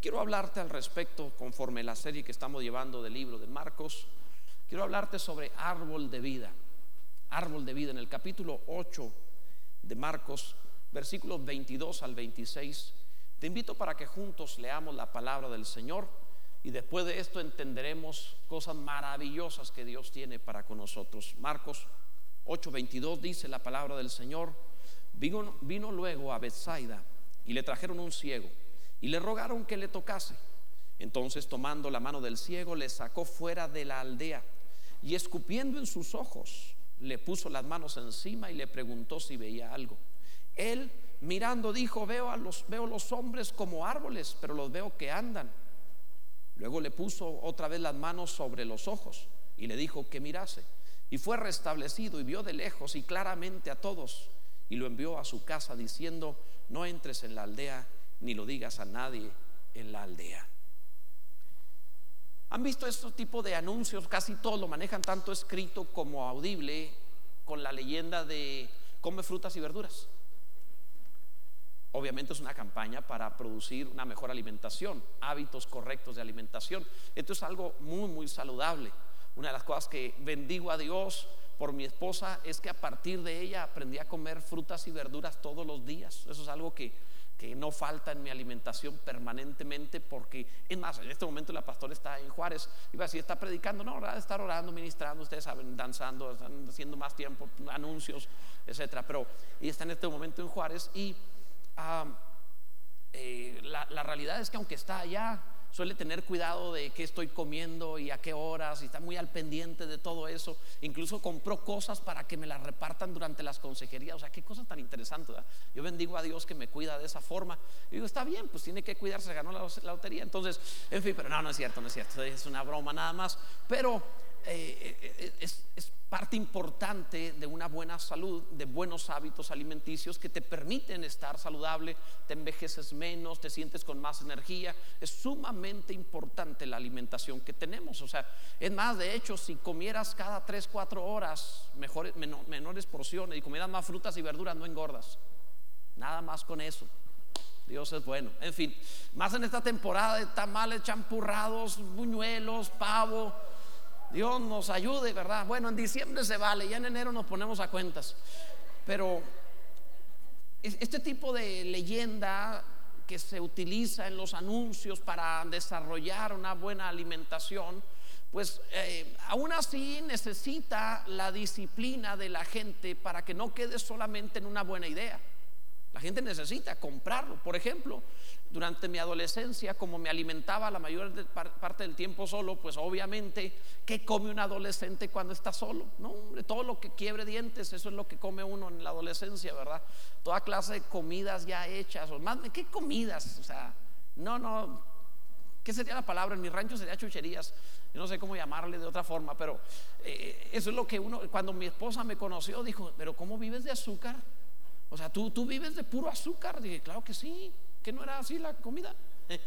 Quiero hablarte al respecto, conforme la serie que estamos llevando del libro de Marcos, quiero hablarte sobre árbol de vida. Árbol de vida en el capítulo 8 de Marcos, versículos 22 al 26. Te invito para que juntos leamos la palabra del Señor y después de esto entenderemos cosas maravillosas que Dios tiene para con nosotros. Marcos 8:22 dice la palabra del Señor, vino, vino luego a Bethsaida y le trajeron un ciego y le rogaron que le tocase. Entonces tomando la mano del ciego le sacó fuera de la aldea y escupiendo en sus ojos le puso las manos encima y le preguntó si veía algo. Él mirando dijo, veo a los veo los hombres como árboles, pero los veo que andan. Luego le puso otra vez las manos sobre los ojos y le dijo que mirase. Y fue restablecido y vio de lejos y claramente a todos y lo envió a su casa diciendo, no entres en la aldea ni lo digas a nadie en la aldea. ¿Han visto este tipo de anuncios? Casi todos lo manejan tanto escrito como audible con la leyenda de come frutas y verduras. Obviamente es una campaña para producir una mejor alimentación, hábitos correctos de alimentación. Esto es algo muy, muy saludable. Una de las cosas que bendigo a Dios por mi esposa es que a partir de ella aprendí a comer frutas y verduras todos los días. Eso es algo que, que no falta en mi alimentación permanentemente porque, es más, en este momento la pastora está en Juárez, iba a decir, está predicando, no, de estar orando, ministrando, ustedes saben, danzando, están haciendo más tiempo, anuncios, etcétera, pero y está en este momento en Juárez y eh, la, la realidad es que aunque está allá, suele tener cuidado de qué estoy comiendo y a qué horas y está muy al pendiente de todo eso. Incluso compró cosas para que me las repartan durante las consejerías. O sea, qué cosa tan interesante. Yo bendigo a Dios que me cuida de esa forma. Y digo, está bien, pues tiene que cuidarse, ganó la, lotería. Entonces, en fin, pero no, no es cierto, no es cierto. Es una broma nada más. Pero eh, eh, es, es parte importante de una buena salud, de buenos hábitos alimenticios que te permiten estar saludable, te envejeces menos, te sientes con más energía. Es sumamente importante la alimentación que tenemos. O sea, es más, de hecho, si comieras cada 3, 4 horas mejores, menores porciones y comieras más frutas y verduras, no engordas. Nada más con eso. Dios es bueno. En fin, más en esta temporada de tamales champurrados, buñuelos, pavo Dios nos ayude, ¿verdad? Bueno, en diciembre se vale, ya en enero nos ponemos a cuentas. Pero este tipo de leyenda que se utiliza en los anuncios para desarrollar una buena alimentación, pues eh, aún así necesita la disciplina de la gente para que no quede solamente en una buena idea. La gente necesita comprarlo. Por ejemplo, durante mi adolescencia, como me alimentaba la mayor parte del tiempo solo, pues obviamente, ¿qué come un adolescente cuando está solo? No, todo lo que quiebre dientes, eso es lo que come uno en la adolescencia, ¿verdad? Toda clase de comidas ya hechas, o más, ¿qué comidas? O sea, no, no, ¿qué sería la palabra? En mi rancho sería chucherías, yo no sé cómo llamarle de otra forma, pero eh, eso es lo que uno, cuando mi esposa me conoció, dijo, pero ¿cómo vives de azúcar? O sea, ¿tú, tú vives de puro azúcar? Dije, claro que sí, que no era así la comida.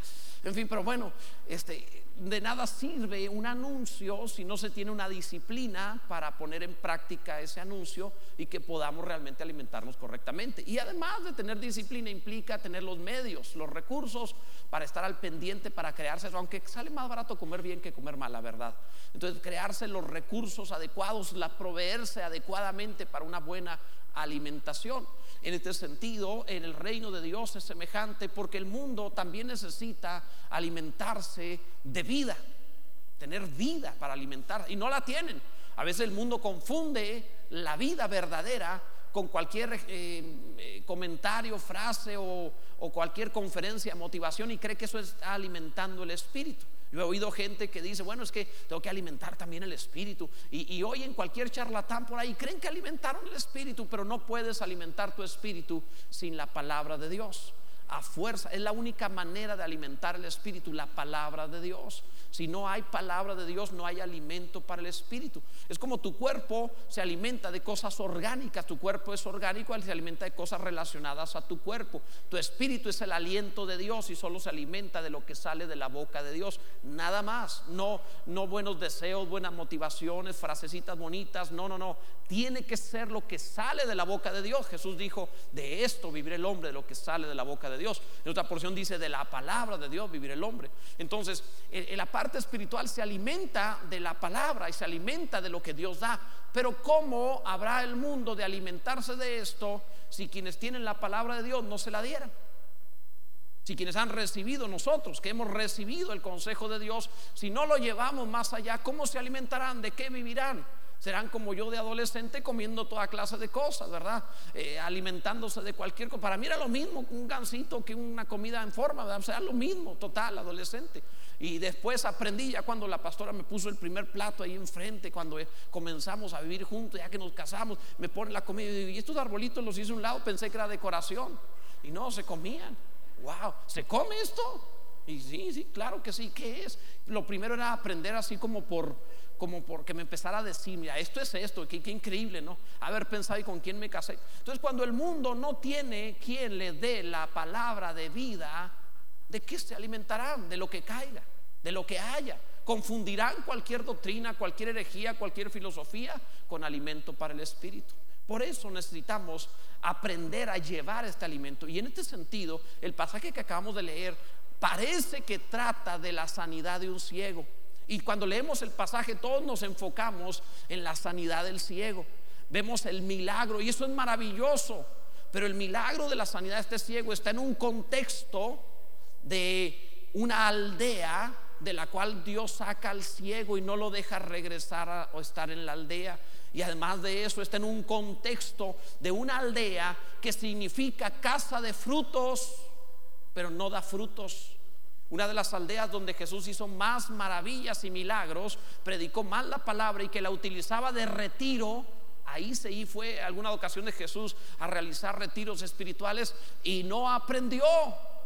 En fin, pero bueno, este, de nada sirve un anuncio si no se tiene una disciplina para poner en práctica ese anuncio y que podamos realmente alimentarnos correctamente. Y además de tener disciplina implica tener los medios, los recursos para estar al pendiente, para crearse, aunque sale más barato comer bien que comer mal, la verdad. Entonces, crearse los recursos adecuados, la proveerse adecuadamente para una buena alimentación. En este sentido, en el reino de Dios es semejante porque el mundo también necesita alimentarse de vida, tener vida para alimentar, y no la tienen. A veces el mundo confunde la vida verdadera con cualquier eh, eh, comentario, frase o, cualquier conferencia, motivación y cree que eso está alimentando el espíritu. Yo he oído gente que dice, bueno, es que tengo que alimentar también el espíritu. Y, hoy en cualquier charlatán por ahí creen que alimentaron el espíritu, pero no puedes alimentar tu espíritu sin la palabra de Dios a fuerza. Es la única manera de alimentar el espíritu, la palabra de Dios. Si no hay palabra de Dios, no hay alimento para el espíritu. Es como tu cuerpo se alimenta de cosas orgánicas. Tu cuerpo es orgánico, él se alimenta de cosas relacionadas a tu cuerpo. Tu espíritu es el aliento de Dios y solo se alimenta de lo que sale de la boca de Dios. Nada más. No, no buenos deseos, buenas motivaciones, frasecitas bonitas. No, no, no. Tiene que ser lo que sale de la boca de Dios. Jesús dijo, de esto vivirá el hombre, de lo que sale de la boca de Dios. Dios. En otra porción dice, de la palabra de Dios vivir el hombre. Entonces, en la parte espiritual se alimenta de la palabra y se alimenta de lo que Dios da. Pero ¿cómo habrá el mundo de alimentarse de esto si quienes tienen la palabra de Dios no se la dieran? Si quienes han recibido nosotros, que hemos recibido el consejo de Dios, si no lo llevamos más allá, ¿cómo se alimentarán? ¿De qué vivirán? Serán como yo de adolescente comiendo toda clase de cosas, ¿verdad? Eh, alimentándose de cualquier cosa. Para mí era lo mismo un gansito que una comida en forma, ¿verdad? O sea, lo mismo, total, adolescente. Y después aprendí ya cuando la pastora me puso el primer plato ahí enfrente, cuando comenzamos a vivir juntos, ya que nos casamos, me pone la comida y y estos arbolitos los hice a un lado, pensé que era decoración. Y no, se comían wow, ¿se come esto? Y sí, sí, claro que sí, ¿qué es? Lo primero era aprender así como por, como porque me empezara a decir, mira, esto es esto, qué, increíble, ¿no? Haber pensado y con quién me casé. Entonces, cuando el mundo no tiene quien le dé la palabra de vida, ¿de qué se alimentarán? De lo que caiga, de lo que haya. Confundirán cualquier doctrina, cualquier herejía, cualquier filosofía con alimento para el espíritu. Por eso necesitamos aprender a llevar este alimento. Y en este sentido, el pasaje que acabamos de leer parece que trata de la sanidad de un ciego. Y cuando leemos el pasaje, todos nos enfocamos en la sanidad del ciego. Vemos el milagro y eso es maravilloso. Pero el milagro de la sanidad de este ciego está en un contexto de una aldea de la cual Dios saca al ciego y no lo deja regresar o estar en la aldea. Y además de eso está en un contexto de una aldea que significa casa de frutos, pero no da frutos. Una de las aldeas donde Jesús hizo más maravillas y milagros, predicó más la palabra y que la utilizaba de retiro. Ahí se fue alguna ocasión de Jesús a realizar retiros espirituales y no aprendió.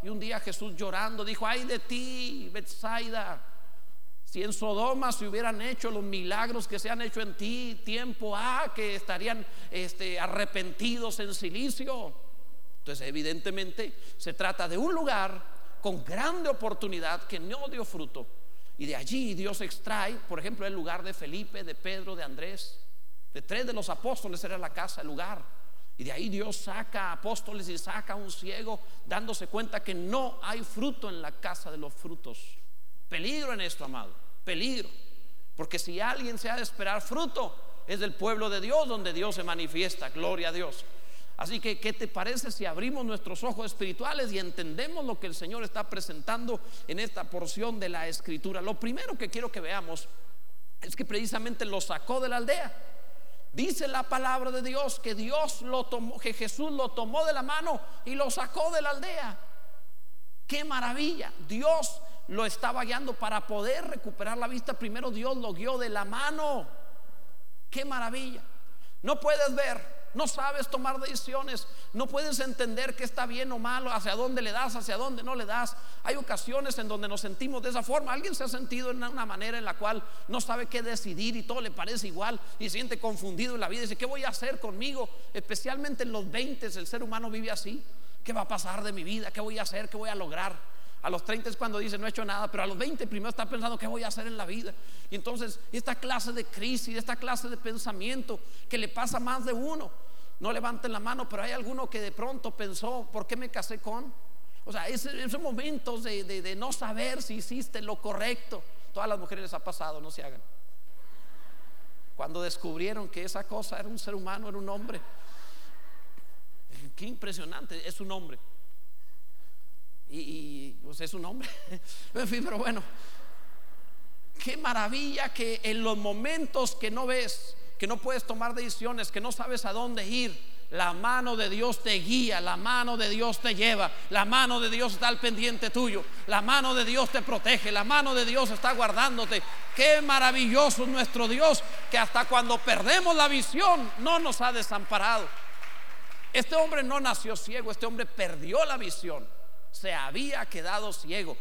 Y un día Jesús llorando dijo, ay de ti, Bethsaida si en Sodoma se hubieran hecho los milagros que se han hecho en ti, tiempo a que estarían este, arrepentidos en silicio. Entonces, evidentemente, se trata de un lugar con grande oportunidad que no dio fruto. Y de allí Dios extrae, por ejemplo, el lugar de Felipe, de Pedro, de Andrés, de tres de los apóstoles era la casa, el lugar. Y de ahí Dios saca apóstoles y saca a un ciego, dándose cuenta que no hay fruto en la casa de los frutos. Peligro en esto, amado peligro. Porque si alguien se ha de esperar fruto, es del pueblo de Dios donde Dios se manifiesta. Gloria a Dios. Así que, ¿qué te parece si abrimos nuestros ojos espirituales y entendemos lo que el Señor está presentando en esta porción de la escritura? Lo primero que quiero que veamos es que precisamente lo sacó de la aldea. Dice la palabra de Dios que Dios lo tomó, que Jesús lo tomó de la mano y lo sacó de la aldea. Qué maravilla. Dios lo estaba guiando para poder recuperar la vista. Primero Dios lo guió de la mano. Qué maravilla. No puedes ver, no sabes tomar decisiones, no puedes entender qué está bien o malo, hacia dónde le das, hacia dónde no le das. Hay ocasiones en donde nos sentimos de esa forma. Alguien se ha sentido en una manera en la cual no sabe qué decidir y todo le parece igual y siente confundido en la vida. Dice, ¿qué voy a hacer conmigo? Especialmente en los 20 el ser humano vive así. ¿Qué va a pasar de mi vida? ¿Qué voy a hacer? ¿Qué voy a lograr? A los 30 es cuando dice no he hecho nada, pero a los 20 primero está pensando qué voy a hacer en la vida. Y entonces esta clase de crisis, esta clase de pensamiento que le pasa más de uno. No levanten la mano, pero hay alguno que de pronto pensó, ¿por qué me casé con? O sea, esos, momentos de, de no saber si hiciste lo correcto. Todas las mujeres les ha pasado, no se hagan. Cuando descubrieron que esa cosa era un ser humano, era un hombre. Qué impresionante, es un hombre y, pues es un hombre. en fin, pero bueno, qué maravilla que en los momentos que no ves, que no puedes tomar decisiones, que no sabes a dónde ir, la mano de Dios te guía, la mano de Dios te lleva, la mano de Dios está al pendiente tuyo, la mano de Dios te protege, la mano de Dios está guardándote. Qué maravilloso es nuestro Dios, que hasta cuando perdemos la visión no nos ha desamparado. Este hombre no nació ciego, este hombre perdió la visión se había quedado ciego.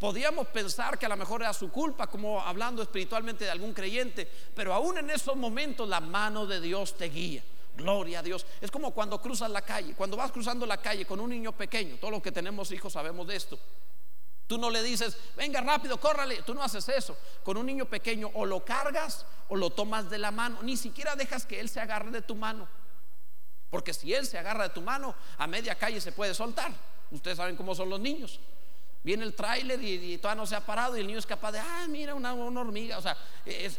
Podíamos pensar que a lo mejor era su culpa, como hablando espiritualmente de algún creyente, pero aún en esos momentos la mano de Dios te guía. Gloria a Dios. Es como cuando cruzas la calle, cuando vas cruzando la calle con un niño pequeño, todos los que tenemos hijos sabemos de esto. Tú no le dices, venga rápido, córrale. Tú no haces eso. Con un niño pequeño o lo cargas o lo tomas de la mano. Ni siquiera dejas que él se agarre de tu mano. Porque si él se agarra de tu mano, a media calle se puede soltar. Ustedes saben cómo son los niños. Viene el tráiler y, todavía no se ha parado y el niño es capaz de, ah, mira una, hormiga. O sea, eh,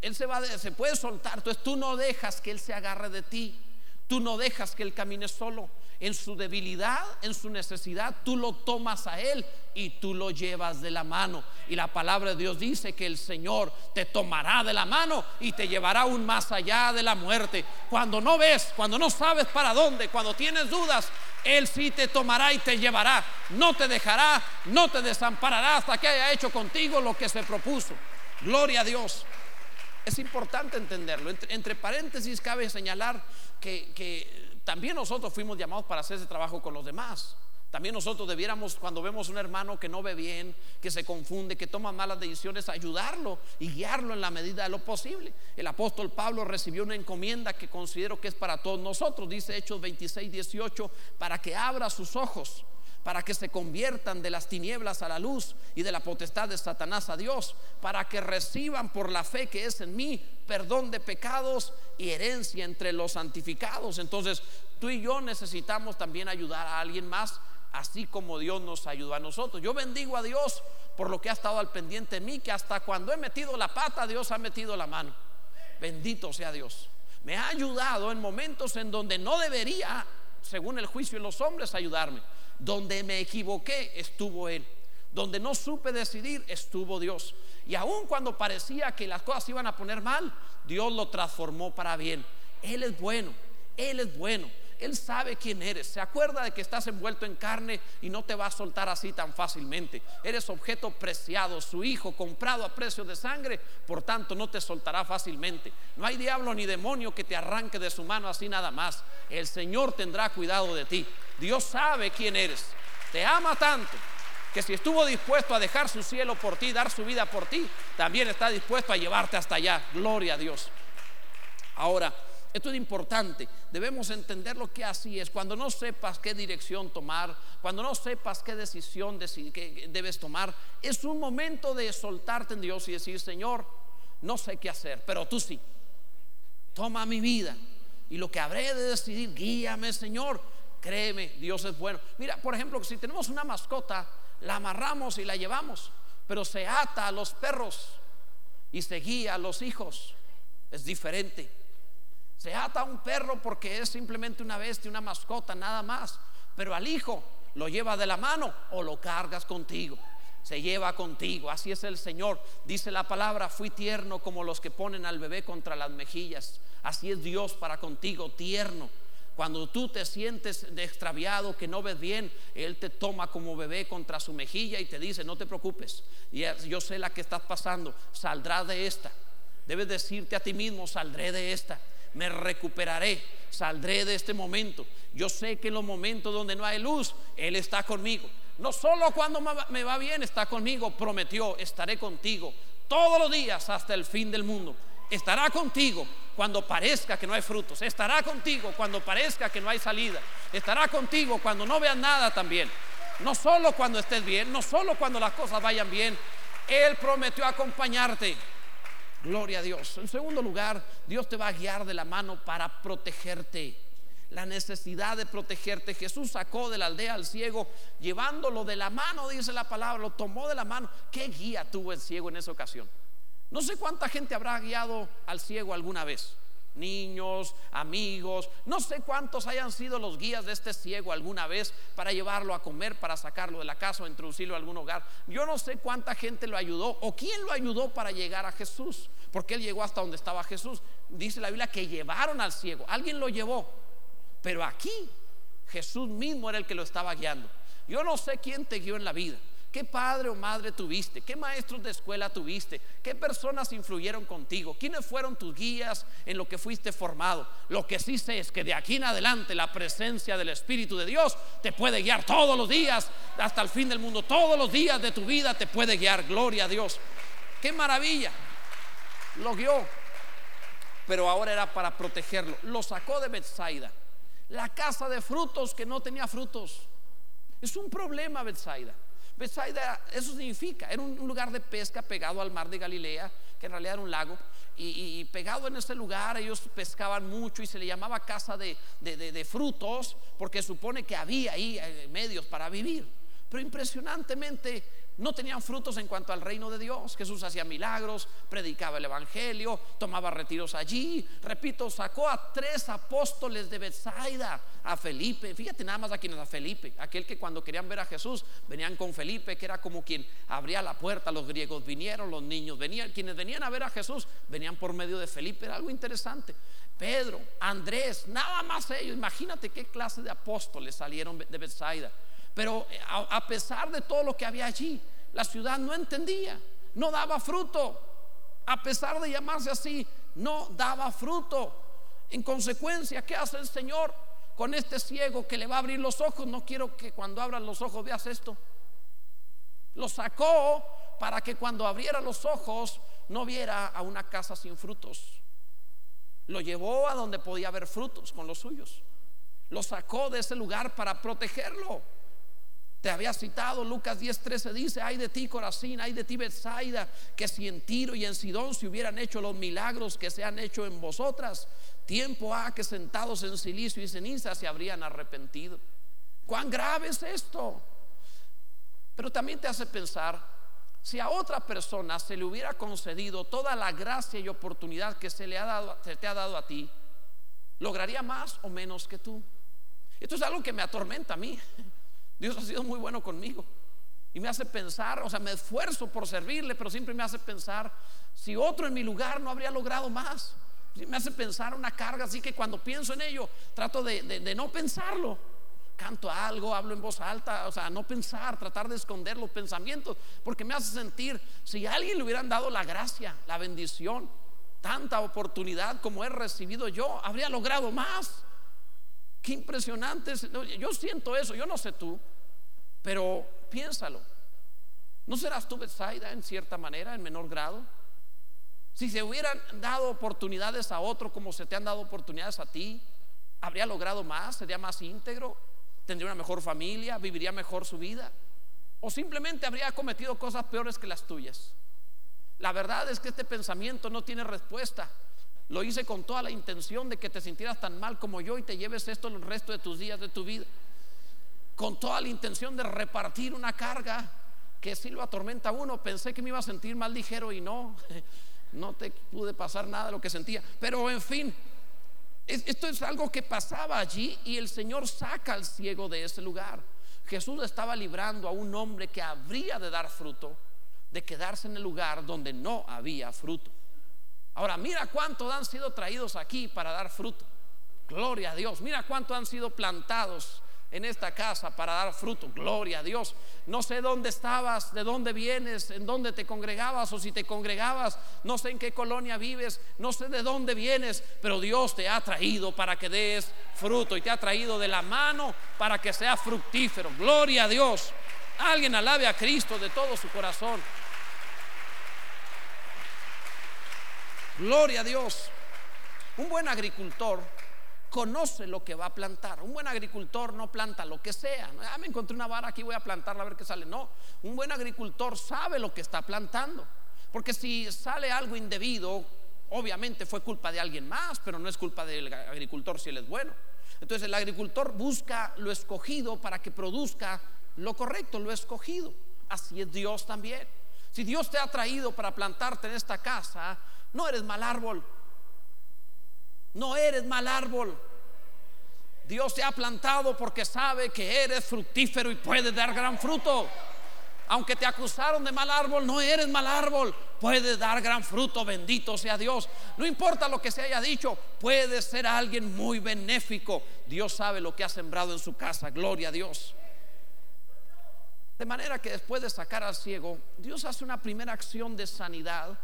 él se, va se puede soltar. Entonces tú no dejas que él se agarre de ti. Tú no dejas que él camine solo. En su debilidad, en su necesidad, tú lo tomas a él y tú lo llevas de la mano. Y la palabra de Dios dice que el Señor te tomará de la mano y te llevará aún más allá de la muerte. Cuando no ves, cuando no sabes para dónde, cuando tienes dudas, Él sí te tomará y te llevará. No te dejará, no te desamparará hasta que haya hecho contigo lo que se propuso. Gloria a Dios. Es importante entenderlo. Entre, paréntesis cabe señalar que, también nosotros fuimos llamados para hacer ese trabajo con los demás. También nosotros debiéramos, cuando vemos un hermano que no ve bien, que se confunde, que toma malas decisiones, ayudarlo y guiarlo en la medida de lo posible. El apóstol Pablo recibió una encomienda que considero que es para todos nosotros, dice Hechos 26, 18, para que abra sus ojos para que se conviertan de las tinieblas a la luz y de la potestad de Satanás a Dios, para que reciban por la fe que es en mí perdón de pecados y herencia entre los santificados. Entonces, tú y yo necesitamos también ayudar a alguien más, así como Dios nos ayudó a nosotros. Yo bendigo a Dios por lo que ha estado al pendiente de mí, que hasta cuando he metido la pata, Dios ha metido la mano. Bendito sea Dios. Me ha ayudado en momentos en donde no debería, según el juicio de los hombres, ayudarme donde me equivoqué, estuvo Él. Donde no supe decidir, estuvo Dios. Y aun cuando parecía que las cosas iban a poner mal, Dios lo transformó para bien. Él es bueno, Él es bueno. Él sabe quién eres. Se acuerda de que estás envuelto en carne y no te va a soltar así tan fácilmente. Eres objeto preciado, su hijo comprado a precio de sangre, por tanto no te soltará fácilmente. No hay diablo ni demonio que te arranque de su mano así nada más. El Señor tendrá cuidado de ti. Dios sabe quién eres. Te ama tanto que si estuvo dispuesto a dejar su cielo por ti, dar su vida por ti, también está dispuesto a llevarte hasta allá. Gloria a Dios. Ahora, esto es importante. Debemos entender lo que así es. Cuando no sepas qué dirección tomar, cuando no sepas qué decisión debes tomar, es un momento de soltarte en Dios y decir, Señor, no sé qué hacer, pero tú sí. Toma mi vida y lo que habré de decidir, guíame, Señor. Créeme, Dios es bueno. Mira, por ejemplo, si tenemos una mascota, la amarramos y la llevamos, pero se ata a los perros y se guía a los hijos. Es diferente. Se ata a un perro porque es simplemente una bestia, una mascota, nada más. Pero al hijo lo lleva de la mano o lo cargas contigo. Se lleva contigo. Así es el Señor. Dice la palabra, fui tierno como los que ponen al bebé contra las mejillas. Así es Dios para contigo, tierno. Cuando tú te sientes extraviado, que no ves bien, Él te toma como bebé contra su mejilla y te dice, no te preocupes, yo sé la que estás pasando, saldrás de esta. Debes decirte a ti mismo, saldré de esta me recuperaré, saldré de este momento. Yo sé que en los momentos donde no hay luz, Él está conmigo. No solo cuando me va bien, está conmigo, prometió, estaré contigo todos los días hasta el fin del mundo. Estará contigo cuando parezca que no hay frutos. Estará contigo cuando parezca que no hay salida. Estará contigo cuando no veas nada también. No solo cuando estés bien, no solo cuando las cosas vayan bien. Él prometió acompañarte Gloria a Dios. En segundo lugar, Dios te va a guiar de la mano para protegerte. La necesidad de protegerte. Jesús sacó de la aldea al ciego, llevándolo de la mano, dice la palabra, lo tomó de la mano. ¿Qué guía tuvo el ciego en esa ocasión? No sé cuánta gente habrá guiado al ciego alguna vez niños, amigos, no sé cuántos hayan sido los guías de este ciego alguna vez para llevarlo a comer, para sacarlo de la casa o introducirlo a algún hogar. Yo no sé cuánta gente lo ayudó o quién lo ayudó para llegar a Jesús, porque él llegó hasta donde estaba Jesús. Dice la Biblia que llevaron al ciego, alguien lo llevó, pero aquí Jesús mismo era el que lo estaba guiando. Yo no sé quién te guió en la vida. ¿Qué padre o madre tuviste? ¿Qué maestros de escuela tuviste? ¿Qué personas influyeron contigo? ¿Quiénes fueron tus guías en lo que fuiste formado? Lo que sí sé es que de aquí en adelante la presencia del Espíritu de Dios te puede guiar todos los días hasta el fin del mundo. Todos los días de tu vida te puede guiar. Gloria a Dios. ¡Qué maravilla! Lo guió. Pero ahora era para protegerlo. Lo sacó de Bethsaida. La casa de frutos que no tenía frutos. Es un problema Bethsaida. Bethsaida, eso significa, era un lugar de pesca pegado al mar de Galilea, que en realidad era un lago. Y, pegado en ese lugar ellos pescaban mucho y se le llamaba casa de, de frutos, porque supone que había ahí eh, medios para vivir. Pero impresionantemente no tenían frutos en cuanto al reino de Dios. Jesús hacía milagros, predicaba el evangelio, tomaba retiros allí. Repito, sacó a tres apóstoles de Bethsaida, a Felipe. Fíjate nada más a quién a Felipe, aquel que cuando querían ver a Jesús venían con Felipe, que era como quien abría la puerta. Los griegos vinieron, los niños venían, quienes venían a ver a Jesús venían por medio de Felipe. Era algo interesante. Pedro, Andrés, nada más ellos. Imagínate qué clase de apóstoles salieron de Bethsaida. Pero eh, a, pesar de todo lo que había allí, la ciudad no entendía, no daba fruto. A pesar de llamarse así, no daba fruto. En consecuencia, ¿qué hace el Señor con este ciego que le va a abrir los ojos? No quiero que cuando abran los ojos veas esto. Lo sacó para que cuando abriera los ojos no viera a una casa sin frutos. Lo llevó a donde podía haber frutos con los suyos. Lo sacó de ese lugar para protegerlo. Te había citado Lucas 10:13 dice, ay de ti Corazín, ay de ti Bethsaida, que si en Tiro y en Sidón se hubieran hecho los milagros que se han hecho en vosotras, tiempo ha que sentados en silicio y ceniza se habrían arrepentido. ¿Cuán grave es esto? Pero también te hace pensar, si a otra persona se le hubiera concedido toda la gracia y oportunidad que se le ha dado, se te ha dado a ti, lograría más o menos que tú. Esto es algo que me atormenta a mí. Dios ha sido muy bueno conmigo. Y me hace pensar, o sea, me esfuerzo por servirle, pero siempre me hace pensar, si otro en mi lugar no habría logrado más. Me hace pensar una carga, así que cuando pienso en ello, trato de, no pensarlo. Canto algo, hablo en voz alta, o sea, no pensar, tratar de esconder los pensamientos, porque me hace sentir, si alguien le hubieran dado la gracia, la bendición, tanta oportunidad como he recibido yo, habría logrado más. Qué impresionante. Yo siento eso, yo no sé tú. Pero piénsalo. ¿No serás tú Bethsaida en cierta manera, en menor grado? Si se hubieran dado oportunidades a otro como se te han dado oportunidades a ti, habría logrado más, sería más íntegro, tendría una mejor familia, viviría mejor su vida. O simplemente habría cometido cosas peores que las tuyas. La verdad es que este pensamiento no tiene respuesta. Lo hice con toda la intención de que te sintieras tan mal como yo y te lleves esto el resto de tus días de tu vida con toda la intención de repartir una carga que si lo atormenta a uno. Pensé que me iba a sentir más ligero y no, no te pude pasar nada de lo que sentía. Pero en fin, esto es algo que pasaba allí y el Señor saca al ciego de ese lugar. Jesús estaba librando a un hombre que habría de dar fruto de quedarse en el lugar donde no había fruto. Ahora, mira cuántos han sido traídos aquí para dar fruto. Gloria a Dios. Mira cuántos han sido plantados en esta casa para dar fruto. Gloria a Dios. No sé dónde estabas, de dónde vienes, en dónde te congregabas o si te congregabas. No sé en qué colonia vives, no sé de dónde vienes, pero Dios te ha traído para que des fruto y te ha traído de la mano para que sea fructífero. Gloria a Dios. Alguien alabe a Cristo de todo su corazón. Gloria a Dios. Un buen agricultor conoce lo que va a plantar. Un buen agricultor no planta lo que sea. Ah, me encontré una vara aquí, voy a plantarla a ver qué sale. No, un buen agricultor sabe lo que está plantando. Porque si sale algo indebido, obviamente fue culpa de alguien más, pero no es culpa del agricultor si él es bueno. Entonces el agricultor busca lo escogido para que produzca lo correcto, lo escogido. Así es Dios también. Si Dios te ha traído para plantarte en esta casa, no eres mal árbol, no eres mal árbol. Dios te ha plantado porque sabe que eres fructífero y puedes dar gran fruto. Aunque te acusaron de mal árbol, no eres mal árbol. Puedes dar gran fruto, bendito sea Dios. No importa lo que se haya dicho, puedes ser alguien muy benéfico. Dios sabe lo que ha sembrado en su casa. Gloria a Dios. De manera que después de sacar al ciego, Dios hace una primera acción de sanidad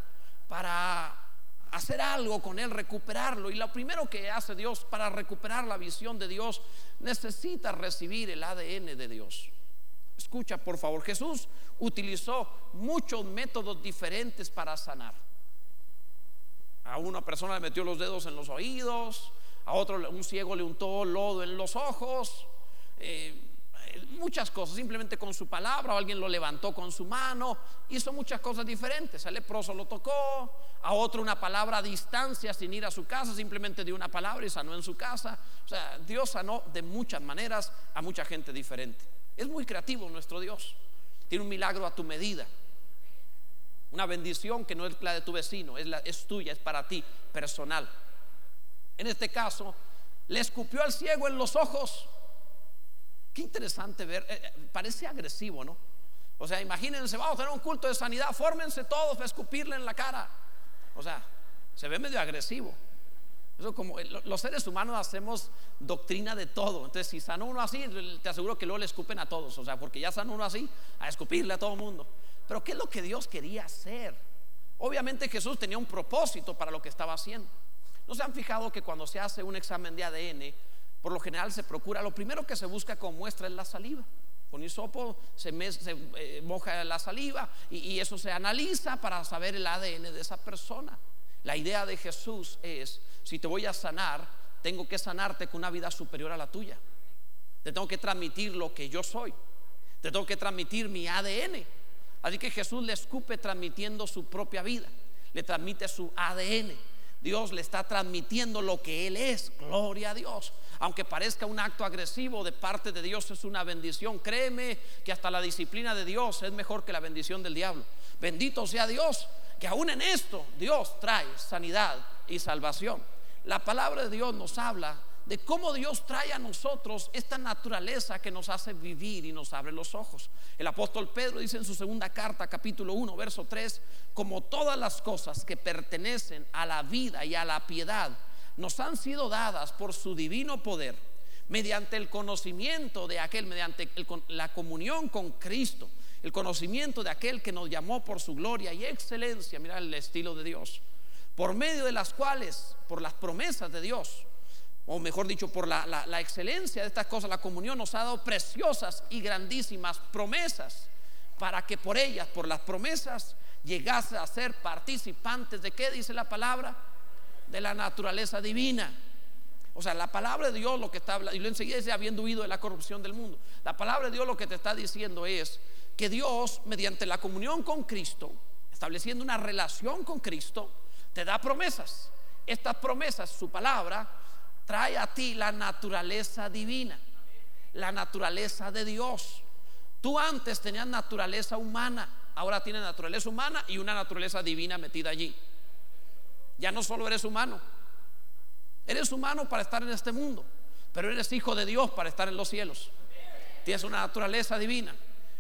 para hacer algo con él, recuperarlo. Y lo primero que hace Dios para recuperar la visión de Dios, necesita recibir el ADN de Dios. Escucha, por favor, Jesús utilizó muchos métodos diferentes para sanar. A una persona le metió los dedos en los oídos, a otro un ciego le untó lodo en los ojos. Eh, muchas cosas, simplemente con su palabra, o alguien lo levantó con su mano, hizo muchas cosas diferentes. Al leproso lo tocó, a otro una palabra a distancia sin ir a su casa, simplemente dio una palabra y sanó en su casa. O sea, Dios sanó de muchas maneras a mucha gente diferente. Es muy creativo nuestro Dios. Tiene un milagro a tu medida. Una bendición que no es la de tu vecino, es, la, es tuya, es para ti, personal. En este caso, le escupió al ciego en los ojos. Qué interesante ver, eh, eh, parece agresivo, ¿no? O sea, imagínense, vamos a tener un culto de sanidad, fórmense todos para escupirle en la cara. O sea, se ve medio agresivo. Eso como los seres humanos hacemos doctrina de todo. Entonces, si sana uno así, te aseguro que luego le escupen a todos. O sea, porque ya sana uno así, a escupirle a todo el mundo. Pero ¿qué es lo que Dios quería hacer? Obviamente Jesús tenía un propósito para lo que estaba haciendo. ¿No se han fijado que cuando se hace un examen de ADN, por lo general se procura, lo primero que se busca como muestra es la saliva? Con hisopo se, eh, moja la saliva y, y eso se analiza para saber el ADN de esa persona. La idea de Jesús es, si te voy a sanar, tengo que sanarte con una vida superior a la tuya. Te tengo que transmitir lo que yo soy. Te tengo que transmitir mi ADN. Así que Jesús le escupe transmitiendo su propia vida. Le transmite su ADN. Dios le está transmitiendo lo que Él es. Gloria a Dios. Aunque parezca un acto agresivo de parte de Dios, es una bendición. Créeme que hasta la disciplina de Dios es mejor que la bendición del diablo. Bendito sea Dios, que aún en esto Dios trae sanidad y salvación. La palabra de Dios nos habla de cómo Dios trae a nosotros esta naturaleza que nos hace vivir y nos abre los ojos. El apóstol Pedro dice en su segunda carta, capítulo 1, verso 3, como todas las cosas que pertenecen a la vida y a la piedad nos han sido dadas por su divino poder, mediante el conocimiento de aquel, mediante la comunión con Cristo, el conocimiento de aquel que nos llamó por su gloria y excelencia, mira el estilo de Dios, por medio de las cuales, por las promesas de Dios, o mejor dicho, por la, excelencia de estas cosas, la comunión nos ha dado preciosas y grandísimas promesas para que por ellas, por las promesas, llegase a ser participantes de qué dice la palabra? De la naturaleza divina. O sea, la palabra de Dios lo que está hablando, y lo enseguida dice habiendo huido de la corrupción del mundo. La palabra de Dios lo que te está diciendo es que Dios, mediante la comunión con Cristo, estableciendo una relación con Cristo, te da promesas. Estas promesas, su palabra, trae a ti la naturaleza divina, la naturaleza de Dios. Tú antes tenías naturaleza humana, ahora tienes naturaleza humana y una naturaleza divina metida allí. Ya no solo eres humano, eres humano para estar en este mundo, pero eres hijo de Dios para estar en los cielos. Tienes una naturaleza divina.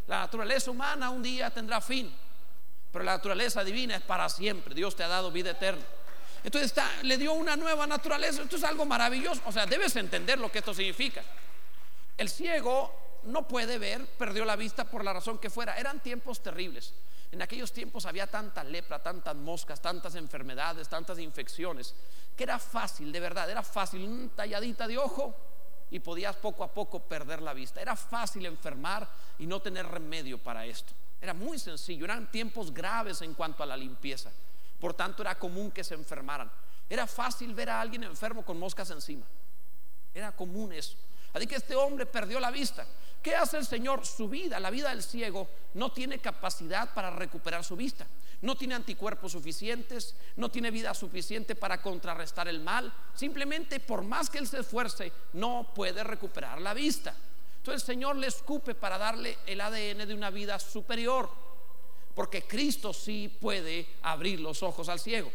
La naturaleza humana un día tendrá fin, pero la naturaleza divina es para siempre. Dios te ha dado vida eterna. Entonces le dio una nueva naturaleza. Esto es algo maravilloso. O sea, debes entender lo que esto significa. El ciego no puede ver, perdió la vista por la razón que fuera. Eran tiempos terribles. En aquellos tiempos había tanta lepra, tantas moscas, tantas enfermedades, tantas infecciones, que era fácil, de verdad, era fácil, una talladita de ojo y podías poco a poco perder la vista. Era fácil enfermar y no tener remedio para esto. Era muy sencillo, eran tiempos graves en cuanto a la limpieza. Por tanto, era común que se enfermaran. Era fácil ver a alguien enfermo con moscas encima. Era común eso. Así que este hombre perdió la vista. ¿Qué hace el Señor? Su vida, la vida del ciego, no tiene capacidad para recuperar su vista. No tiene anticuerpos suficientes, no tiene vida suficiente para contrarrestar el mal. Simplemente por más que él se esfuerce, no puede recuperar la vista. Entonces el Señor le escupe para darle el ADN de una vida superior. Porque Cristo sí puede abrir los ojos al ciego.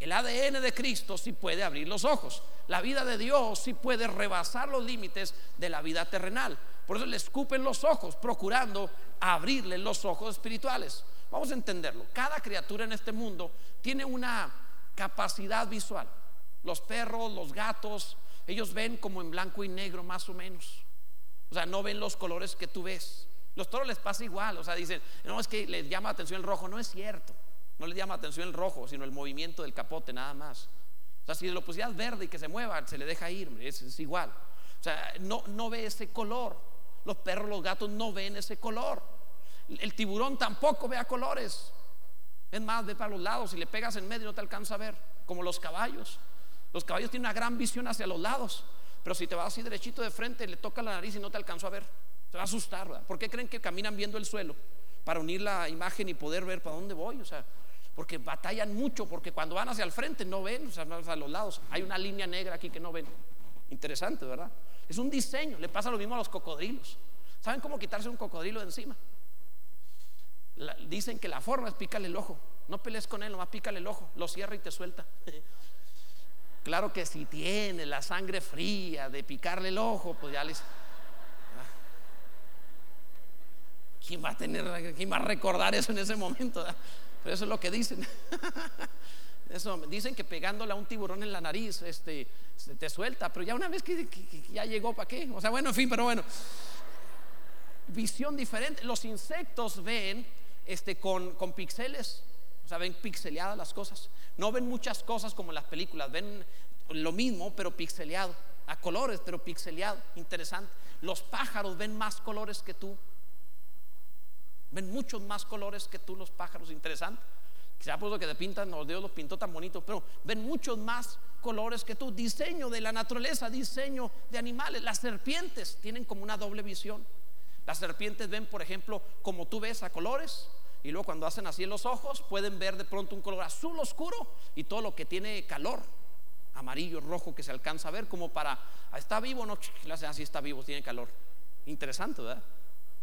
El ADN de Cristo sí puede abrir los ojos. La vida de Dios sí puede rebasar los límites de la vida terrenal. Por eso le escupen los ojos, procurando abrirle los ojos espirituales. Vamos a entenderlo. Cada criatura en este mundo tiene una capacidad visual. Los perros, los gatos, ellos ven como en blanco y negro más o menos. O sea, no ven los colores que tú ves. Los toros les pasa igual, o sea, dicen, no es que les llama atención el rojo, no es cierto. No les llama atención el rojo, sino el movimiento del capote, nada más. O sea, si lo pusieras verde y que se mueva, se le deja ir, es, igual. O sea, no, no ve ese color. Los perros, los gatos no ven ese color. El tiburón tampoco ve a colores. Es más, ve para los lados. Si le pegas en medio no te alcanza a ver. Como los caballos. Los caballos tienen una gran visión hacia los lados. Pero si te vas así derechito de frente, le toca la nariz y no te alcanzó a ver. Se va a asustar, ¿verdad? ¿Por qué creen que caminan viendo el suelo? Para unir la imagen y poder ver para dónde voy, o sea, porque batallan mucho, porque cuando van hacia el frente no ven, o sea, a los lados. Hay una línea negra aquí que no ven. Interesante, ¿verdad? Es un diseño, le pasa lo mismo a los cocodrilos. ¿Saben cómo quitarse un cocodrilo de encima? dicen que la forma es pícale el ojo. No pelees con él, nomás pícale el ojo, lo cierra y te suelta. claro que si tiene la sangre fría de picarle el ojo, pues ya les. Ah. ¿Quién va a tener, quién va a recordar eso en ese momento? Pero eso es lo que dicen. Eso, dicen que pegándole a un tiburón en la nariz, este, te suelta, pero ya una vez que, ya llegó, ¿para qué? O sea, bueno, en fin, pero bueno. Visión diferente. Los insectos ven este, con, con píxeles, o sea, ven pixeleadas las cosas. No ven muchas cosas como en las películas, ven lo mismo, pero pixeleado. A colores, pero pixeleado. Interesante. Los pájaros ven más colores que tú. Ven muchos más colores que tú los pájaros. Interesante. Quizá por lo que te pintan, los Dios los pintó tan bonitos, pero ven muchos más colores que tú. Diseño de la naturaleza, diseño de animales. Las serpientes tienen como una doble visión. Las serpientes ven, por ejemplo, como tú ves a colores. Y luego cuando hacen así en los ojos, pueden ver de pronto un color azul oscuro y todo lo que tiene calor, amarillo, rojo, que se alcanza a ver como para, ah, está vivo, no, así está vivo, tiene calor. Interesante, ¿verdad?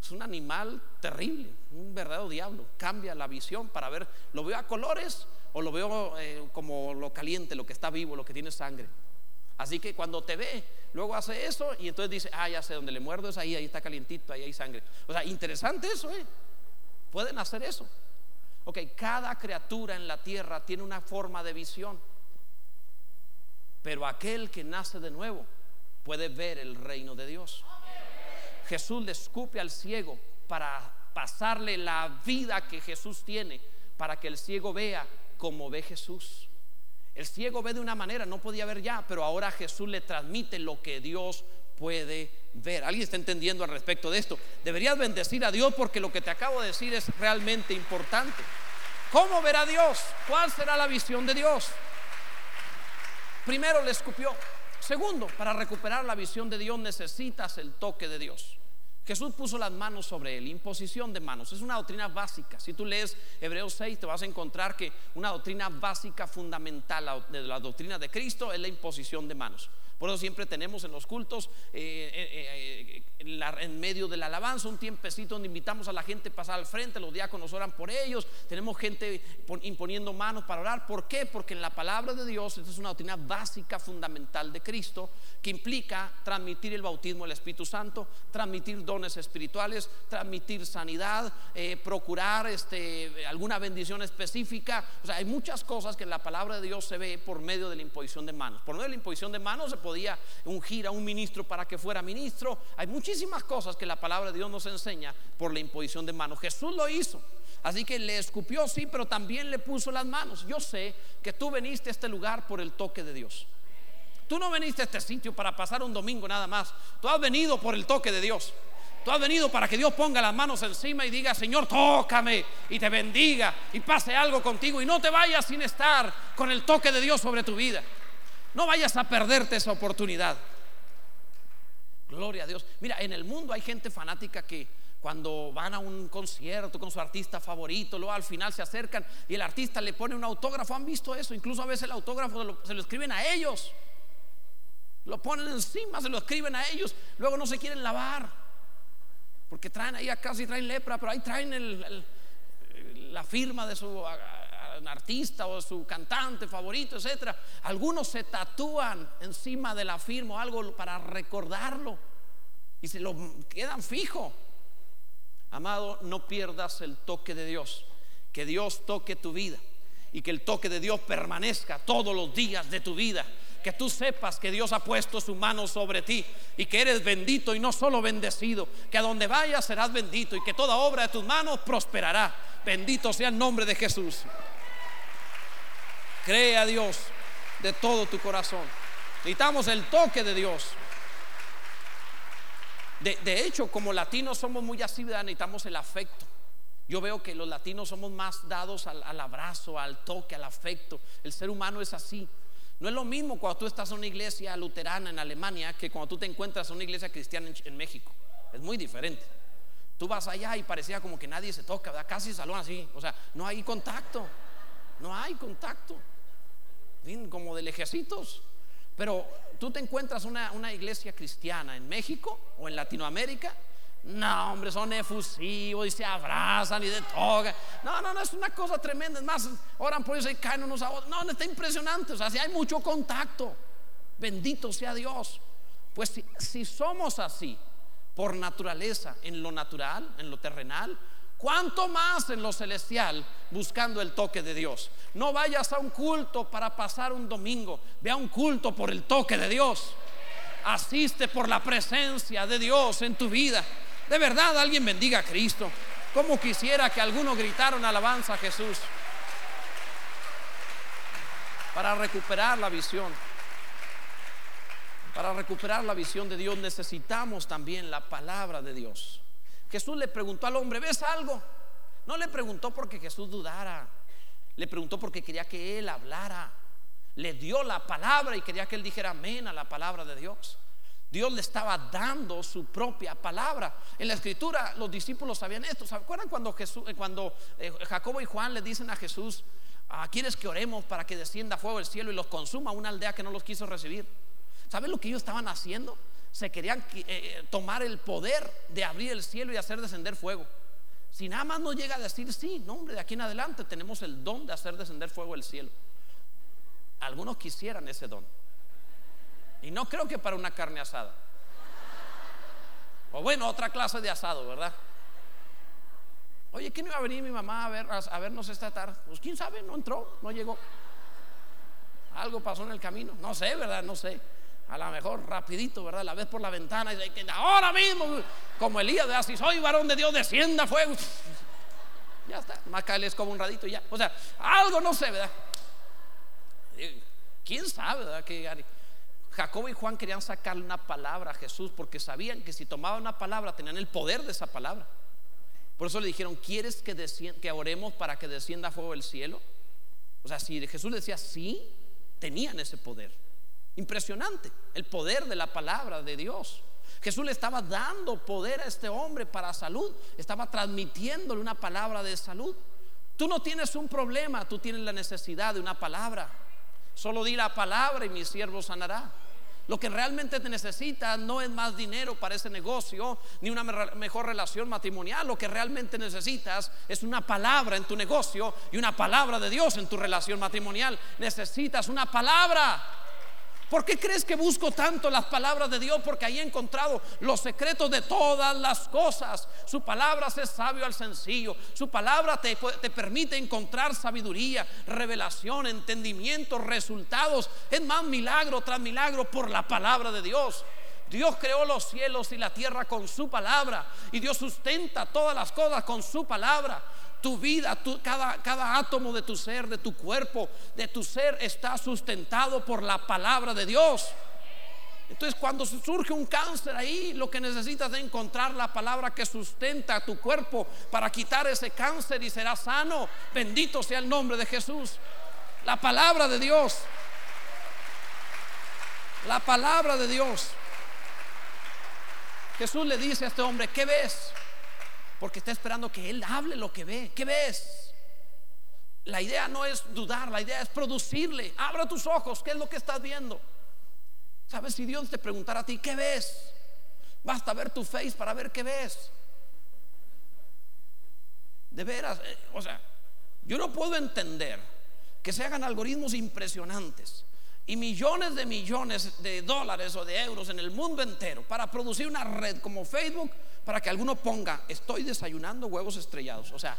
Es un animal terrible, un verdadero diablo. Cambia la visión para ver, ¿lo veo a colores o lo veo eh, como lo caliente, lo que está vivo, lo que tiene sangre? Así que cuando te ve, luego hace eso y entonces dice, ah, ya sé, donde le muerdo es ahí, ahí está calientito, ahí hay sangre. O sea, interesante eso, ¿eh? Pueden hacer eso. Ok, cada criatura en la tierra tiene una forma de visión. Pero aquel que nace de nuevo puede ver el reino de Dios. Jesús le escupe al ciego para pasarle la vida que Jesús tiene, para que el ciego vea como ve Jesús. El ciego ve de una manera, no podía ver ya, pero ahora Jesús le transmite lo que Dios puede ver. ¿Alguien está entendiendo al respecto de esto? Deberías bendecir a Dios porque lo que te acabo de decir es realmente importante. ¿Cómo ver a Dios? ¿Cuál será la visión de Dios? Primero le escupió. Segundo, para recuperar la visión de Dios necesitas el toque de Dios. Jesús puso las manos sobre él, imposición de manos. Es una doctrina básica. Si tú lees Hebreos 6, te vas a encontrar que una doctrina básica fundamental de la doctrina de Cristo es la imposición de manos. Por eso siempre tenemos en los cultos, eh, eh, eh, en medio de la alabanza, un tiempecito donde invitamos a la gente a pasar al frente, los diáconos oran por ellos, tenemos gente imponiendo manos para orar. ¿Por qué? Porque en la palabra de Dios, esta es una doctrina básica, fundamental de Cristo, que implica transmitir el bautismo del Espíritu Santo, transmitir dones espirituales, transmitir sanidad, procurar este, alguna bendición específica. O sea, hay muchas cosas que en la palabra de Dios se ve por medio de la imposición de manos. Por medio de la imposición de manos se podía ungir un ministro para que fuera ministro. Hay muchísimas cosas que la palabra de Dios nos enseña por la imposición de manos. Jesús lo hizo. Así que le escupió, sí, pero también le puso las manos. Yo sé que tú veniste a este lugar por el toque de Dios. Tú no veniste a este sitio para pasar un domingo nada más. Tú has venido por el toque de Dios. Tú has venido para que Dios ponga las manos encima y diga, Señor, tócame y te bendiga y pase algo contigo y no te vayas sin estar con el toque de Dios sobre tu vida. No vayas a perderte esa oportunidad. Gloria a Dios. Mira, en el mundo hay gente fanática que cuando van a un concierto con su artista favorito, luego al final se acercan y el artista le pone un autógrafo. ¿Han visto eso? Incluso a veces el autógrafo se lo, escriben a ellos. Lo ponen encima, se lo escriben a ellos. Luego no se quieren lavar. Porque traen ahí acá, si traen lepra, pero ahí traen la firma de su artista o su cantante favorito, etcétera. Algunos se tatúan encima de la firma o algo para recordarlo y se lo quedan fijo. Amado, no pierdas el toque de Dios. Que Dios toque tu vida y que el toque de Dios permanezca todos los días de tu vida. Que tú sepas que Dios ha puesto su mano sobre ti y que eres bendito y no solo bendecido, que a donde vayas serás bendito y que toda obra de tus manos prosperará. Bendito sea el nombre de Jesús. Cree a Dios de todo tu corazón. Necesitamos el toque de Dios. De, hecho, como latinos somos muy así, necesitamos el afecto. Yo veo que los latinos somos más dados al, abrazo, al toque, al afecto. El ser humano es así. No es lo mismo cuando tú estás en una iglesia luterana en Alemania que cuando tú te encuentras en una iglesia cristiana en, México. Es muy diferente. Tú vas allá y parecía como que nadie se toca, ¿verdad? Casi salón así. O sea, no hay contacto. No hay contacto. Como de lejecitos. Pero tú te encuentras una, una iglesia cristiana en México o en Latinoamérica no, hombre, son efusivos y se abrazan y de toga. No, no, no, es una cosa tremenda. Es más, oran por eso y caen unos a. No, no, está impresionante. O sea, si hay mucho contacto. Bendito sea Dios. Pues si, si somos así, por naturaleza, en lo natural, en lo terrenal, ¿Cuánto más en lo celestial buscando el toque de Dios? No vayas a un culto para pasar un domingo, ve a un culto por el toque de Dios. Asiste por la presencia de Dios en tu vida. De verdad, alguien bendiga a Cristo. Como quisiera que algunos gritaron alabanza a Jesús para recuperar la visión. Para recuperar la visión de Dios necesitamos también la palabra de Dios. Jesús le preguntó al hombre, ¿ves algo? No le preguntó porque Jesús dudara, le preguntó porque quería que él hablara. Le dio la palabra y quería que él dijera amén a la palabra de Dios. Dios le estaba dando su propia palabra. En la escritura los discípulos sabían esto. ¿Se acuerdan cuando, Jesús, eh, cuando eh, Jacobo y Juan le dicen a Jesús, ah, ¿quieres que oremos para que descienda fuego del cielo y los consuma una aldea que no los quiso recibir? ¿Saben lo que ellos estaban haciendo? Se querían eh, tomar el poder de abrir el cielo y hacer descender fuego. Si nada más no llega a decir sí, no hombre, de aquí en adelante tenemos el don de hacer descender fuego del cielo. Algunos quisieran ese don. Y no creo que para una carne asada. O bueno, otra clase de asado, ¿verdad? Oye, ¿quién iba a venir mi mamá a, ver, a, vernos esta tarde? Pues quién sabe, no entró, no llegó. Algo pasó en el camino. No sé, ¿verdad? No sé. A lo mejor rapidito, ¿verdad? La ves por la ventana y dice, ahora mismo, como Elías de así, soy varón de Dios, descienda fuego. Ya está, más es como un radito y ya. O sea, algo no sé, ¿verdad? ¿Quién sabe, verdad? Que Jacobo y Juan querían sacarle una palabra a Jesús porque sabían que si tomaban una palabra tenían el poder de esa palabra. Por eso le dijeron, ¿quieres que, que oremos para que descienda fuego del cielo? O sea, si Jesús decía sí, tenían ese poder. Impresionante, el poder de la palabra de Dios. Jesús le estaba dando poder a este hombre para salud, estaba transmitiéndole una palabra de salud. Tú no tienes un problema, tú tienes la necesidad de una palabra. Solo di la palabra y mi siervo sanará. Lo que realmente te necesitas no es más dinero para ese negocio, ni una mejor relación matrimonial. Lo que realmente necesitas es una palabra en tu negocio y una palabra de Dios en tu relación matrimonial. Necesitas una palabra. ¿Por qué crees que busco tanto las palabras de Dios? Porque ahí he encontrado los secretos de todas las cosas. Su palabra es sabio al sencillo. Su palabra te, te, permite encontrar sabiduría, revelación, entendimiento, resultados. Es más milagro tras milagro por la palabra de Dios. Dios creó los cielos y la tierra con su palabra. Y Dios sustenta todas las cosas con su palabra tu vida, cada, cada átomo de tu ser, de tu cuerpo, de tu ser está sustentado por la palabra de Dios. Entonces cuando surge un cáncer ahí, lo que necesitas es encontrar la palabra que sustenta tu cuerpo para quitar ese cáncer y será sano. Bendito sea el nombre de Jesús. La palabra de Dios. La palabra de Dios. Jesús le dice a este hombre, ¿qué ves? Porque está esperando que Él hable lo que ve. ¿Qué ves? La idea no es dudar, la idea es producirle. Abra tus ojos, ¿qué es lo que estás viendo? ¿Sabes? Si Dios te preguntara a ti, ¿qué ves? Basta ver tu face para ver qué ves. De veras, eh, o sea, yo no puedo entender que se hagan algoritmos impresionantes y millones de millones de dólares o de euros en el mundo entero para producir una red como Facebook para que alguno ponga, estoy desayunando huevos estrellados. O sea,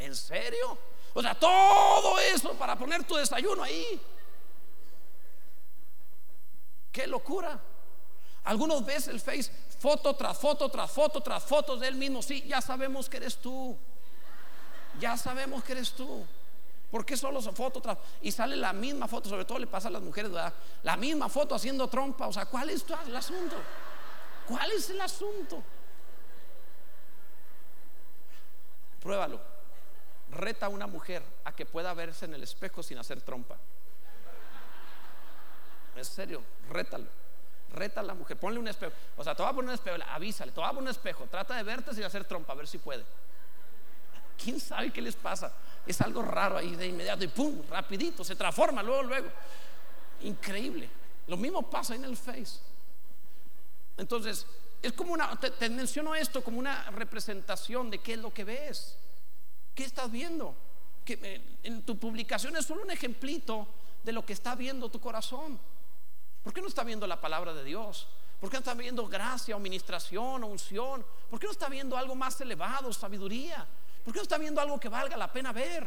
¿en serio? O sea, todo eso para poner tu desayuno ahí. Qué locura. Algunos ves el Face, foto tras foto, tras foto, tras fotos de él mismo. Sí, ya sabemos que eres tú. Ya sabemos que eres tú. ¿Por qué solo foto tras y sale la misma foto? Sobre todo le pasa a las mujeres, ¿verdad? La misma foto haciendo trompa. O sea, ¿cuál es el asunto? ¿Cuál es el asunto? Pruébalo. Reta a una mujer a que pueda verse en el espejo sin hacer trompa. En serio, rétalo. Reta a la mujer, ponle un espejo. O sea, te va a poner un espejo, avísale, te va a poner un espejo, trata de verte sin hacer trompa, a ver si puede. ¿Quién sabe qué les pasa? Es algo raro ahí de inmediato y pum, rapidito, se transforma luego, luego. Increíble. Lo mismo pasa en el Face. Entonces, es como una, te, menciono esto como una representación de qué es lo que ves, qué estás viendo. Que eh, en tu publicación es solo un ejemplito de lo que está viendo tu corazón. ¿Por qué no está viendo la palabra de Dios? ¿Por qué no está viendo gracia o ministración o unción? ¿Por qué no está viendo algo más elevado, sabiduría? ¿Por qué no está viendo algo que valga la pena ver?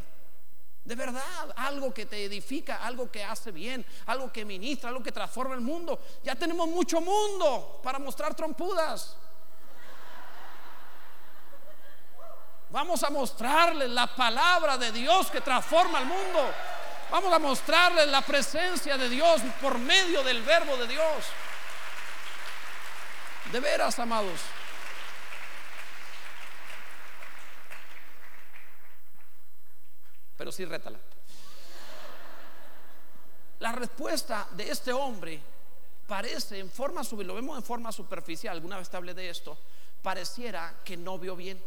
De verdad, algo que te edifica, algo que hace bien, algo que ministra, algo que transforma el mundo. Ya tenemos mucho mundo para mostrar trompudas. Vamos a mostrarles la palabra de Dios que transforma el mundo. Vamos a mostrarles la presencia de Dios por medio del verbo de Dios. De veras, amados. Pero sí rétala. La respuesta de este hombre parece en forma, lo vemos en forma superficial, alguna vez te hablé de esto, pareciera que no vio bien.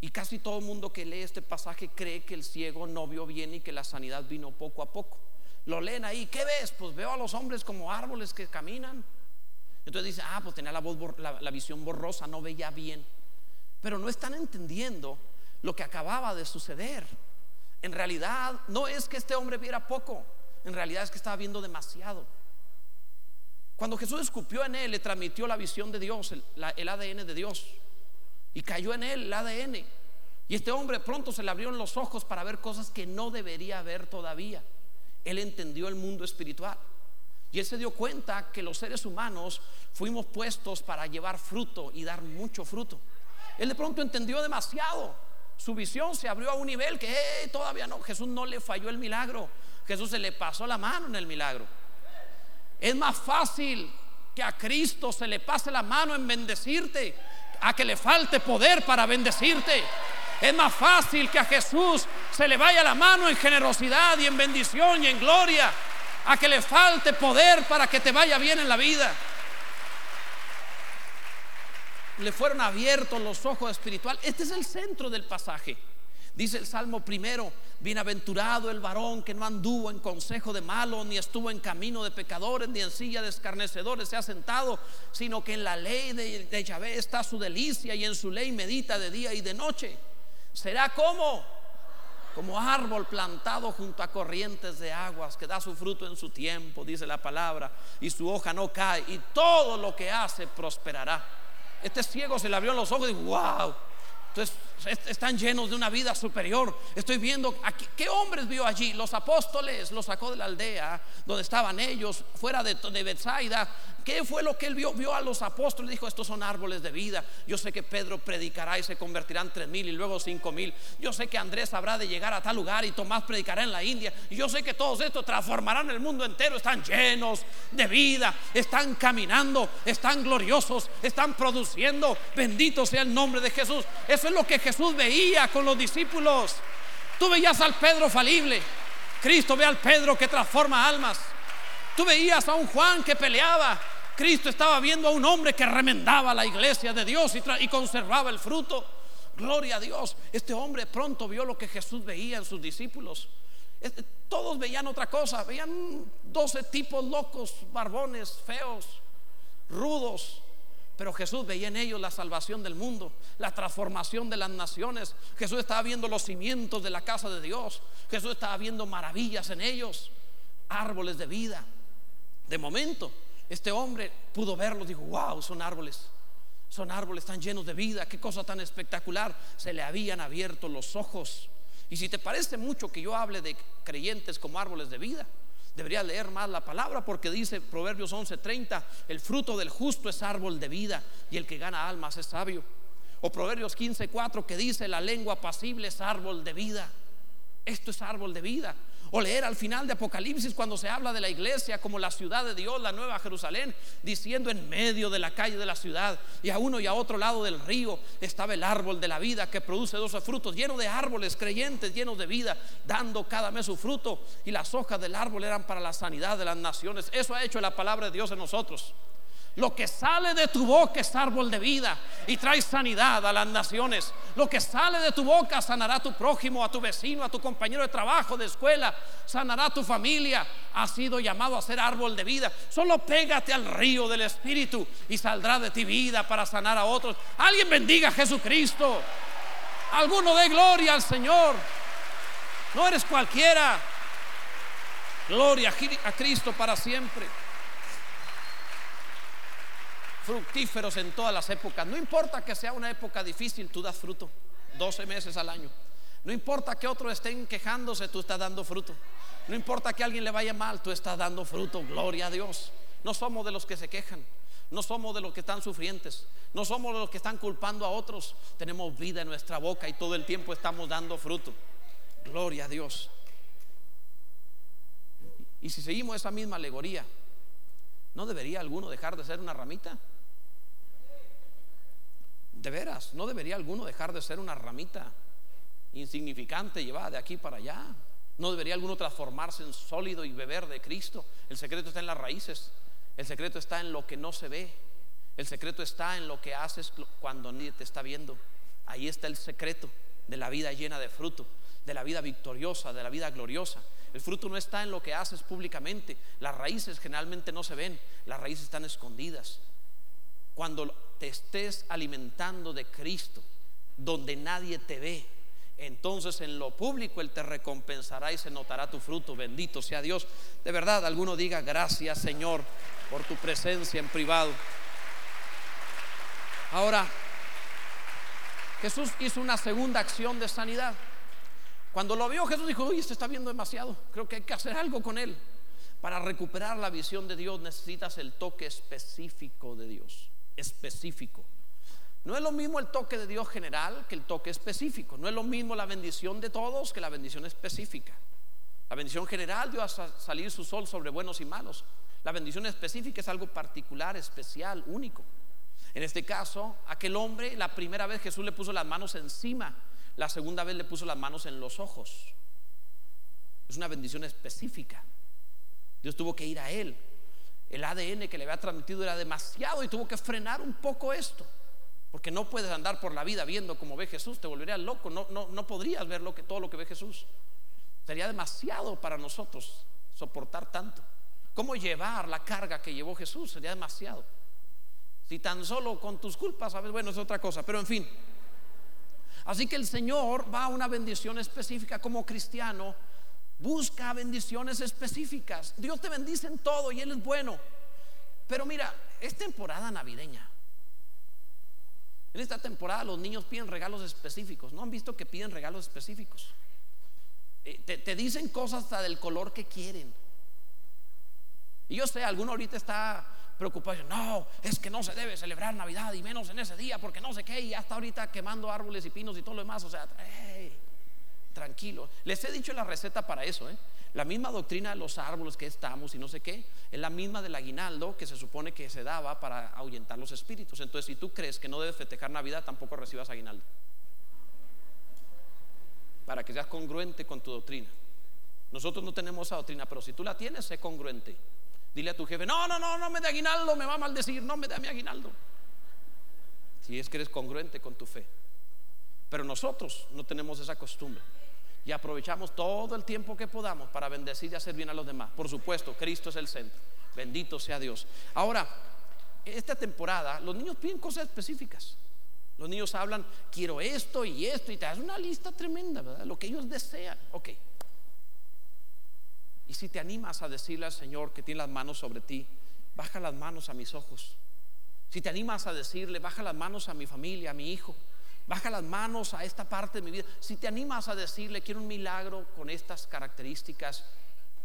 Y casi todo el mundo que lee este pasaje cree que el ciego no vio bien y que la sanidad vino poco a poco. Lo leen ahí, ¿qué ves? Pues veo a los hombres como árboles que caminan. Entonces dice, ah, pues tenía la, voz, la visión borrosa, no veía bien. Pero no están entendiendo lo que acababa de suceder. En realidad no es que este hombre viera poco, en realidad es que estaba viendo demasiado. Cuando Jesús escupió en él, le transmitió la visión de Dios, el, ADN de Dios. Y cayó en él el ADN. Y este hombre pronto se le abrieron los ojos para ver cosas que no debería ver todavía. Él entendió el mundo espiritual. Y él se dio cuenta que los seres humanos fuimos puestos para llevar fruto y dar mucho fruto. Él de pronto entendió demasiado. Su visión se abrió a un nivel que todavía no. Jesús no le falló el milagro. Jesús se le pasó la mano en el milagro. Es más fácil que a Cristo se le pase la mano en bendecirte, a que le falte poder para bendecirte. Es más fácil que a Jesús se le vaya la mano en generosidad y en bendición y en gloria, a que le falte poder para que te vaya bien en la vida le fueron abiertos los ojos espirituales. Este es el centro del pasaje. Dice el Salmo primero, bienaventurado el varón que no anduvo en consejo de malos, ni estuvo en camino de pecadores, ni en silla de escarnecedores se ha sentado, sino que en la ley de, de Yahvé está su delicia y en su ley medita de día y de noche. Será como, como árbol plantado junto a corrientes de aguas, que da su fruto en su tiempo, dice la palabra, y su hoja no cae, y todo lo que hace prosperará. Este ciego se le abrió los ojos y dijo, wow. Entonces están llenos de una vida superior. Estoy viendo aquí, qué hombres vio allí. Los apóstoles los sacó de la aldea donde estaban ellos, fuera de, de Bethsaida. ¿Qué fue lo que él vio? Vio a los apóstoles, dijo, estos son árboles de vida. Yo sé que Pedro predicará y se convertirán tres mil y luego cinco mil. Yo sé que Andrés habrá de llegar a tal lugar y Tomás predicará en la India. Y yo sé que todos estos transformarán el mundo entero. Están llenos de vida, están caminando, están gloriosos, están produciendo. Bendito sea el nombre de Jesús. Es lo que Jesús veía con los discípulos. Tú veías al Pedro falible. Cristo ve al Pedro que transforma almas. Tú veías a un Juan que peleaba. Cristo estaba viendo a un hombre que remendaba la iglesia de Dios y, conservaba el fruto. Gloria a Dios. Este hombre pronto vio lo que Jesús veía en sus discípulos. Todos veían otra cosa. Veían doce tipos locos, barbones, feos, rudos. Pero Jesús veía en ellos la salvación del mundo, la transformación de las naciones. Jesús estaba viendo los cimientos de la casa de Dios. Jesús estaba viendo maravillas en ellos, árboles de vida. De momento, este hombre pudo verlos, dijo, wow, son árboles, son árboles tan llenos de vida, qué cosa tan espectacular. Se le habían abierto los ojos. Y si te parece mucho que yo hable de creyentes como árboles de vida, debería leer más la palabra porque dice Proverbios 11:30, el fruto del justo es árbol de vida y el que gana almas es sabio. O Proverbios 15:4 que dice, la lengua pasible es árbol de vida. Esto es árbol de vida. O leer al final de Apocalipsis cuando se habla de la iglesia como la ciudad de Dios, la nueva Jerusalén, diciendo en medio de la calle de la ciudad y a uno y a otro lado del río estaba el árbol de la vida que produce doce frutos, lleno de árboles creyentes, llenos de vida, dando cada mes su fruto. Y las hojas del árbol eran para la sanidad de las naciones. Eso ha hecho la palabra de Dios en nosotros. Lo que sale de tu boca es árbol de vida y trae sanidad a las naciones. Lo que sale de tu boca sanará a tu prójimo, a tu vecino, a tu compañero de trabajo, de escuela, sanará a tu familia. Ha sido llamado a ser árbol de vida. Solo pégate al río del Espíritu y saldrá de ti vida para sanar a otros. Alguien bendiga a Jesucristo. Alguno dé gloria al Señor. No eres cualquiera. Gloria a Cristo para siempre fructíferos en todas las épocas. No importa que sea una época difícil, tú das fruto. 12 meses al año. No importa que otros estén quejándose, tú estás dando fruto. No importa que alguien le vaya mal, tú estás dando fruto. Gloria a Dios. No somos de los que se quejan. No somos de los que están sufrientes. No somos de los que están culpando a otros. Tenemos vida en nuestra boca y todo el tiempo estamos dando fruto. Gloria a Dios. Y si seguimos esa misma alegoría, ¿no debería alguno dejar de ser una ramita? De veras, ¿no debería alguno dejar de ser una ramita insignificante llevada de aquí para allá? ¿No debería alguno transformarse en sólido y beber de Cristo? El secreto está en las raíces. El secreto está en lo que no se ve. El secreto está en lo que haces cuando nadie te está viendo. Ahí está el secreto de la vida llena de fruto, de la vida victoriosa, de la vida gloriosa. El fruto no está en lo que haces públicamente. Las raíces generalmente no se ven. Las raíces están escondidas. Cuando te estés alimentando de Cristo, donde nadie te ve, entonces en lo público Él te recompensará y se notará tu fruto. Bendito sea Dios. De verdad, alguno diga gracias Señor por tu presencia en privado. Ahora, Jesús hizo una segunda acción de sanidad. Cuando lo vio Jesús dijo, uy, este está viendo demasiado, creo que hay que hacer algo con él. Para recuperar la visión de Dios necesitas el toque específico de Dios específico. No es lo mismo el toque de Dios general que el toque específico. No es lo mismo la bendición de todos que la bendición específica. La bendición general dio a salir su sol sobre buenos y malos. La bendición específica es algo particular, especial, único. En este caso, aquel hombre, la primera vez Jesús le puso las manos encima, la segunda vez le puso las manos en los ojos. Es una bendición específica. Dios tuvo que ir a él el ADN que le había transmitido era demasiado y tuvo que frenar un poco esto. Porque no puedes andar por la vida viendo como ve Jesús, te volverías loco, no, no, no podrías ver lo que, todo lo que ve Jesús. Sería demasiado para nosotros soportar tanto. ¿Cómo llevar la carga que llevó Jesús? Sería demasiado. Si tan solo con tus culpas, sabes, bueno, es otra cosa, pero en fin. Así que el Señor va a una bendición específica como cristiano Busca bendiciones específicas. Dios te bendice en todo y Él es bueno. Pero mira, es temporada navideña. En esta temporada los niños piden regalos específicos. ¿No han visto que piden regalos específicos? Eh, te, dicen cosas hasta del color que quieren. Y yo sé, alguno ahorita está preocupado. No, es que no se debe celebrar Navidad y menos en ese día porque no sé qué. Y ya está ahorita quemando árboles y pinos y todo lo demás. O sea, tranquilo. Les he dicho la receta para eso. ¿eh? La misma doctrina de los árboles que estamos y no sé qué, es la misma del aguinaldo que se supone que se daba para ahuyentar los espíritus. Entonces, si tú crees que no debes festejar Navidad, tampoco recibas aguinaldo. Para que seas congruente con tu doctrina. Nosotros no tenemos esa doctrina, pero si tú la tienes, sé congruente. Dile a tu jefe, no, no, no, no me dé aguinaldo, me va a maldecir, no me dé mi aguinaldo. Si es que eres congruente con tu fe. Pero nosotros no tenemos esa costumbre y aprovechamos todo el tiempo que podamos para bendecir y hacer bien a los demás. Por supuesto, Cristo es el centro. Bendito sea Dios. Ahora, esta temporada los niños piden cosas específicas. Los niños hablan, quiero esto y esto, y te das una lista tremenda, ¿verdad? Lo que ellos desean. Ok. Y si te animas a decirle al Señor que tiene las manos sobre ti, baja las manos a mis ojos. Si te animas a decirle, baja las manos a mi familia, a mi hijo, Baja las manos a esta parte de mi vida. Si te animas a decirle, quiero un milagro con estas características,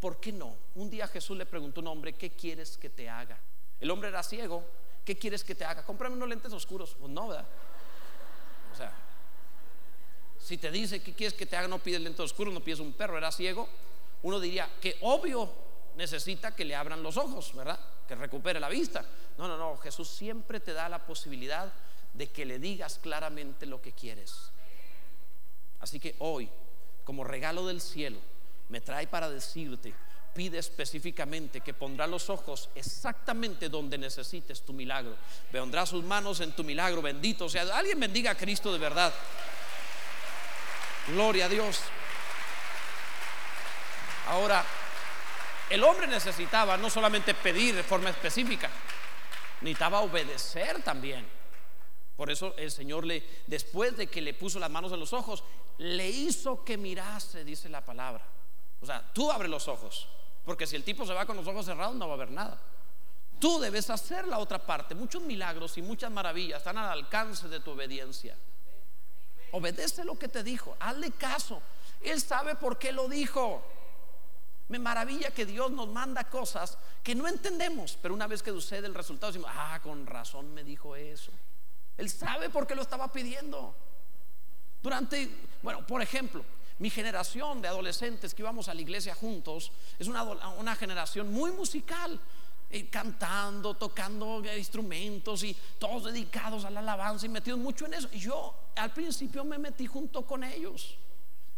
¿por qué no? Un día Jesús le preguntó a un hombre, ¿qué quieres que te haga? El hombre era ciego, ¿qué quieres que te haga? Cómprame unos lentes oscuros. Pues no, ¿verdad? O sea, si te dice que quieres que te haga, no pides lentes oscuros, no pides un perro, era ciego. uno diría que obvio necesita que le abran los ojos, ¿verdad? Que recupere la vista. No, no, no, Jesús siempre te da la posibilidad de que le digas claramente lo que quieres. Así que hoy, como regalo del cielo, me trae para decirte, pide específicamente que pondrá los ojos exactamente donde necesites tu milagro. Pondrá sus manos en tu milagro, bendito sea. Alguien bendiga a Cristo de verdad. Gloria a Dios. Ahora, el hombre necesitaba no solamente pedir de forma específica, necesitaba obedecer también. Por eso el Señor le, después de que le puso las manos en los ojos, le hizo que mirase, dice la palabra. O sea, tú abre los ojos, porque si el tipo se va con los ojos cerrados no va a ver nada. Tú debes hacer la otra parte. Muchos milagros y muchas maravillas están al alcance de tu obediencia. Obedece lo que te dijo, hazle caso. Él sabe por qué lo dijo. Me maravilla que Dios nos manda cosas que no entendemos, pero una vez que sucede el resultado decimos, ah, con razón me dijo eso. Él sabe por qué lo estaba pidiendo. Durante, bueno, por ejemplo, mi generación de adolescentes que íbamos a la iglesia juntos es una, generación muy musical, cantando, tocando instrumentos y todos dedicados a la alabanza y metidos mucho en eso. Yo al principio me metí junto con ellos.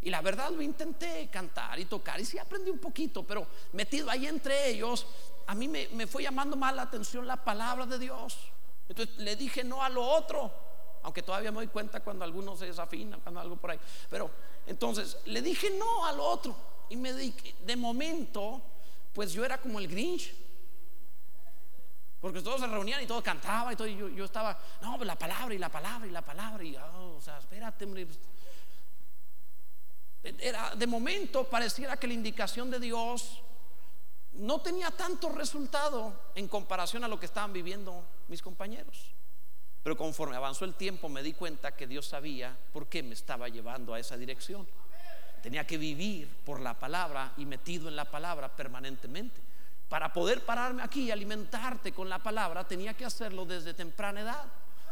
Y la verdad lo intenté cantar y tocar y sí aprendí un poquito, pero metido ahí entre ellos, a mí me, me fue llamando más la atención la palabra de Dios. Entonces le dije no a lo otro, aunque todavía me doy cuenta cuando algunos se desafinan, cuando algo por ahí. Pero entonces le dije no a lo otro y me di, de momento, pues yo era como el Grinch. Porque todos se reunían y todos cantaban y todo. Y yo, yo estaba, no, pues la palabra y la palabra y la palabra. Y, oh, o sea, espérate, hombre. Era, de momento pareciera que la indicación de Dios no tenía tanto resultado en comparación a lo que estaban viviendo mis compañeros. Pero conforme avanzó el tiempo me di cuenta que Dios sabía por qué me estaba llevando a esa dirección. Tenía que vivir por la palabra y metido en la palabra permanentemente. Para poder pararme aquí y alimentarte con la palabra, tenía que hacerlo desde temprana edad.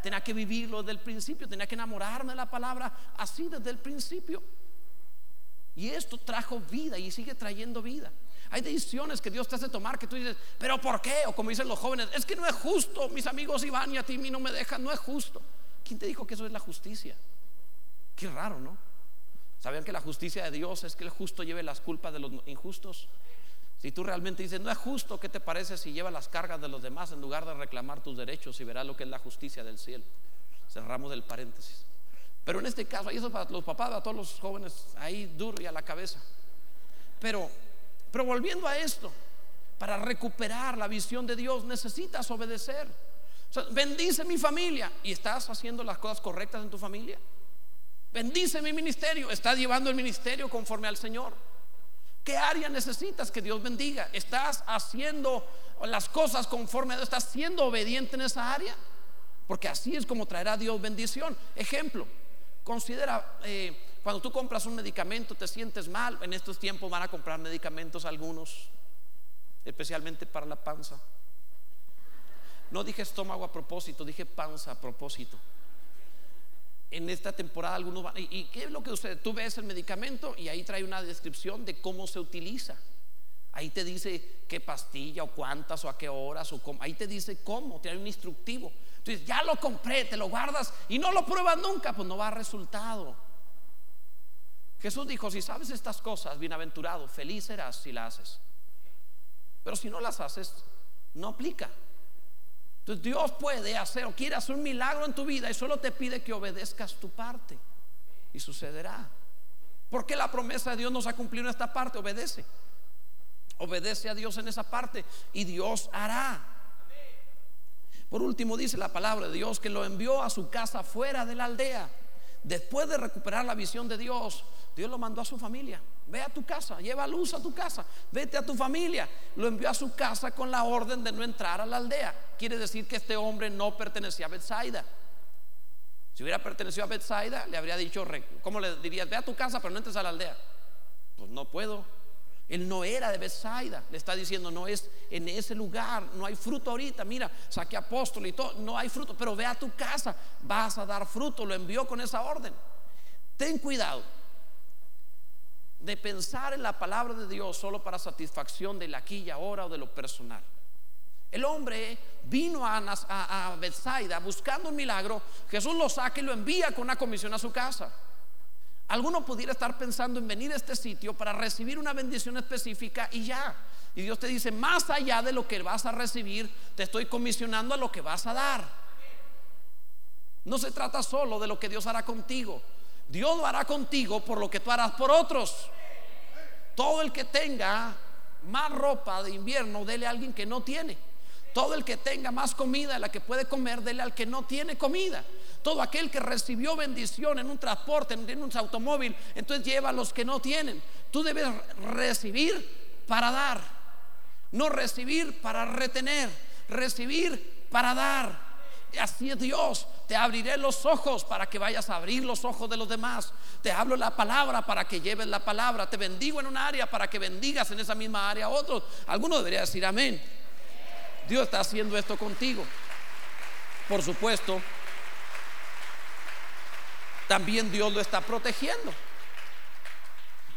Tenía que vivirlo desde el principio, tenía que enamorarme de la palabra así desde el principio. Y esto trajo vida y sigue trayendo vida. Hay decisiones que Dios te hace tomar que tú dices, pero ¿por qué? O como dicen los jóvenes, es que no es justo. Mis amigos iban y a ti no me dejan, no es justo. ¿Quién te dijo que eso es la justicia? Qué raro, ¿no? ¿Sabían que la justicia de Dios es que el justo lleve las culpas de los injustos? Si tú realmente dices, no es justo, ¿qué te parece si lleva las cargas de los demás en lugar de reclamar tus derechos y verás lo que es la justicia del cielo? Cerramos el paréntesis. Pero en este caso, ahí eso para los papás, a todos los jóvenes, ahí duro y a la cabeza. Pero pero volviendo a esto, para recuperar la visión de Dios necesitas obedecer. bendice mi familia y estás haciendo las cosas correctas en tu familia. Bendice mi ministerio, estás llevando el ministerio conforme al Señor. ¿Qué área necesitas que Dios bendiga? ¿Estás haciendo las cosas conforme a Dios? ¿Estás siendo obediente en esa área? Porque así es como traerá Dios bendición. Ejemplo, considera eh, cuando tú compras un medicamento, te sientes mal. En estos tiempos van a comprar medicamentos algunos, especialmente para la panza. No dije estómago a propósito, dije panza a propósito. En esta temporada algunos van, ¿y, qué es lo que usted? Tú ves el medicamento y ahí trae una descripción de cómo se utiliza. Ahí te dice qué pastilla o cuántas o a qué horas o cómo. Ahí te dice cómo, te hay un instructivo. Entonces ya lo compré, te lo guardas y no lo pruebas nunca, pues no va a resultado. Jesús dijo, si sabes estas cosas, bienaventurado, feliz serás si las haces. Pero si no las haces, no aplica. Entonces Dios puede hacer o quiere hacer un milagro en tu vida y solo te pide que obedezcas tu parte. Y sucederá. Porque la promesa de Dios nos ha cumplido en esta parte. Obedece. Obedece a Dios en esa parte y Dios hará. Por último dice la palabra de Dios que lo envió a su casa fuera de la aldea. Después de recuperar la visión de Dios, Dios lo mandó a su familia. Ve a tu casa, lleva luz a tu casa, vete a tu familia. Lo envió a su casa con la orden de no entrar a la aldea. Quiere decir que este hombre no pertenecía a Bethsaida. Si hubiera pertenecido a Bethsaida, le habría dicho, ¿cómo le dirías? Ve a tu casa, pero no entres a la aldea. Pues no puedo. Él no era de Bethsaida. Le está diciendo, no es en ese lugar, no hay fruto ahorita. Mira, saqué apóstol y todo, no hay fruto, pero ve a tu casa, vas a dar fruto. Lo envió con esa orden. Ten cuidado de pensar en la palabra de Dios solo para satisfacción de la aquí y ahora o de lo personal. El hombre vino a, a, Bethsaida buscando un milagro. Jesús lo saca y lo envía con una comisión a su casa. Alguno pudiera estar pensando en venir a este sitio para recibir una bendición específica y ya. Y Dios te dice, más allá de lo que vas a recibir, te estoy comisionando a lo que vas a dar. No se trata solo de lo que Dios hará contigo. Dios lo hará contigo por lo que tú harás por otros. Todo el que tenga más ropa de invierno, dele a alguien que no tiene. Todo el que tenga más comida la que puede comer, dele al que no tiene comida. Todo aquel que recibió bendición en un transporte, en un automóvil, entonces lleva a los que no tienen. Tú debes recibir para dar, no recibir para retener, recibir para dar. Así es Dios. Te abriré los ojos para que vayas a abrir los ojos de los demás. Te hablo la palabra para que lleves la palabra. Te bendigo en un área para que bendigas en esa misma área a otros. Alguno debería decir amén. Dios está haciendo esto contigo. Por supuesto, también Dios lo está protegiendo.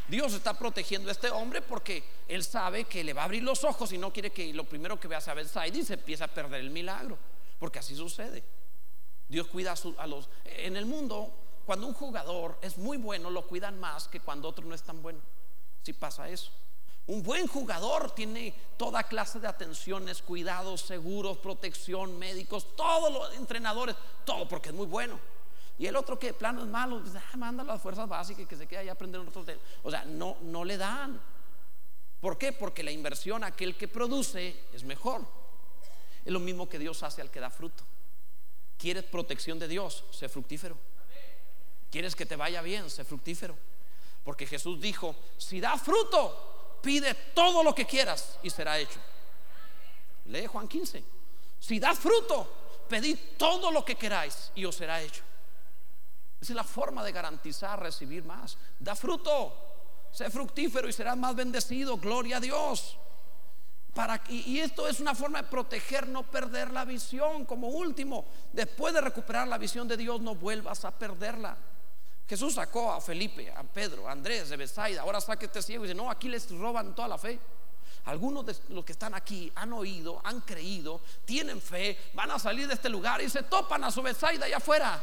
Dios está protegiendo a este hombre porque él sabe que le va a abrir los ojos y no quiere que lo primero que vea sea Bethsaida y se empieza a perder el milagro. Porque así sucede. Dios cuida a, los... En el mundo, cuando un jugador es muy bueno, lo cuidan más que cuando otro no es tan bueno. Si pasa eso. Un buen jugador tiene toda clase de atenciones, cuidados, seguros, protección, médicos, todos los entrenadores, todo porque es muy bueno. Y el otro que plano es malo, dice, ah, manda las fuerzas básicas que se queda ahí a aprender otros. O sea, no, no le dan. ¿Por qué? Porque la inversión aquel que produce es mejor. Es lo mismo que Dios hace al que da fruto. ¿Quieres protección de Dios? Sé fructífero. ¿Quieres que te vaya bien? Sé fructífero. Porque Jesús dijo, si da fruto, pide todo lo que quieras y será hecho. Lee Juan 15. Si da fruto, pedid todo lo que queráis y os será hecho. Esa es la forma de garantizar recibir más. Da fruto, sé fructífero y serás más bendecido. Gloria a Dios. Y, esto es una forma de proteger, no perder la visión. Como último, después de recuperar la visión de Dios, no vuelvas a perderla. Jesús sacó a Felipe, a Pedro, a Andrés de Besaida. Ahora saque este ciego y dice: No, aquí les roban toda la fe. Algunos de los que están aquí han oído, han creído, tienen fe, van a salir de este lugar y se topan a su Besaida allá afuera.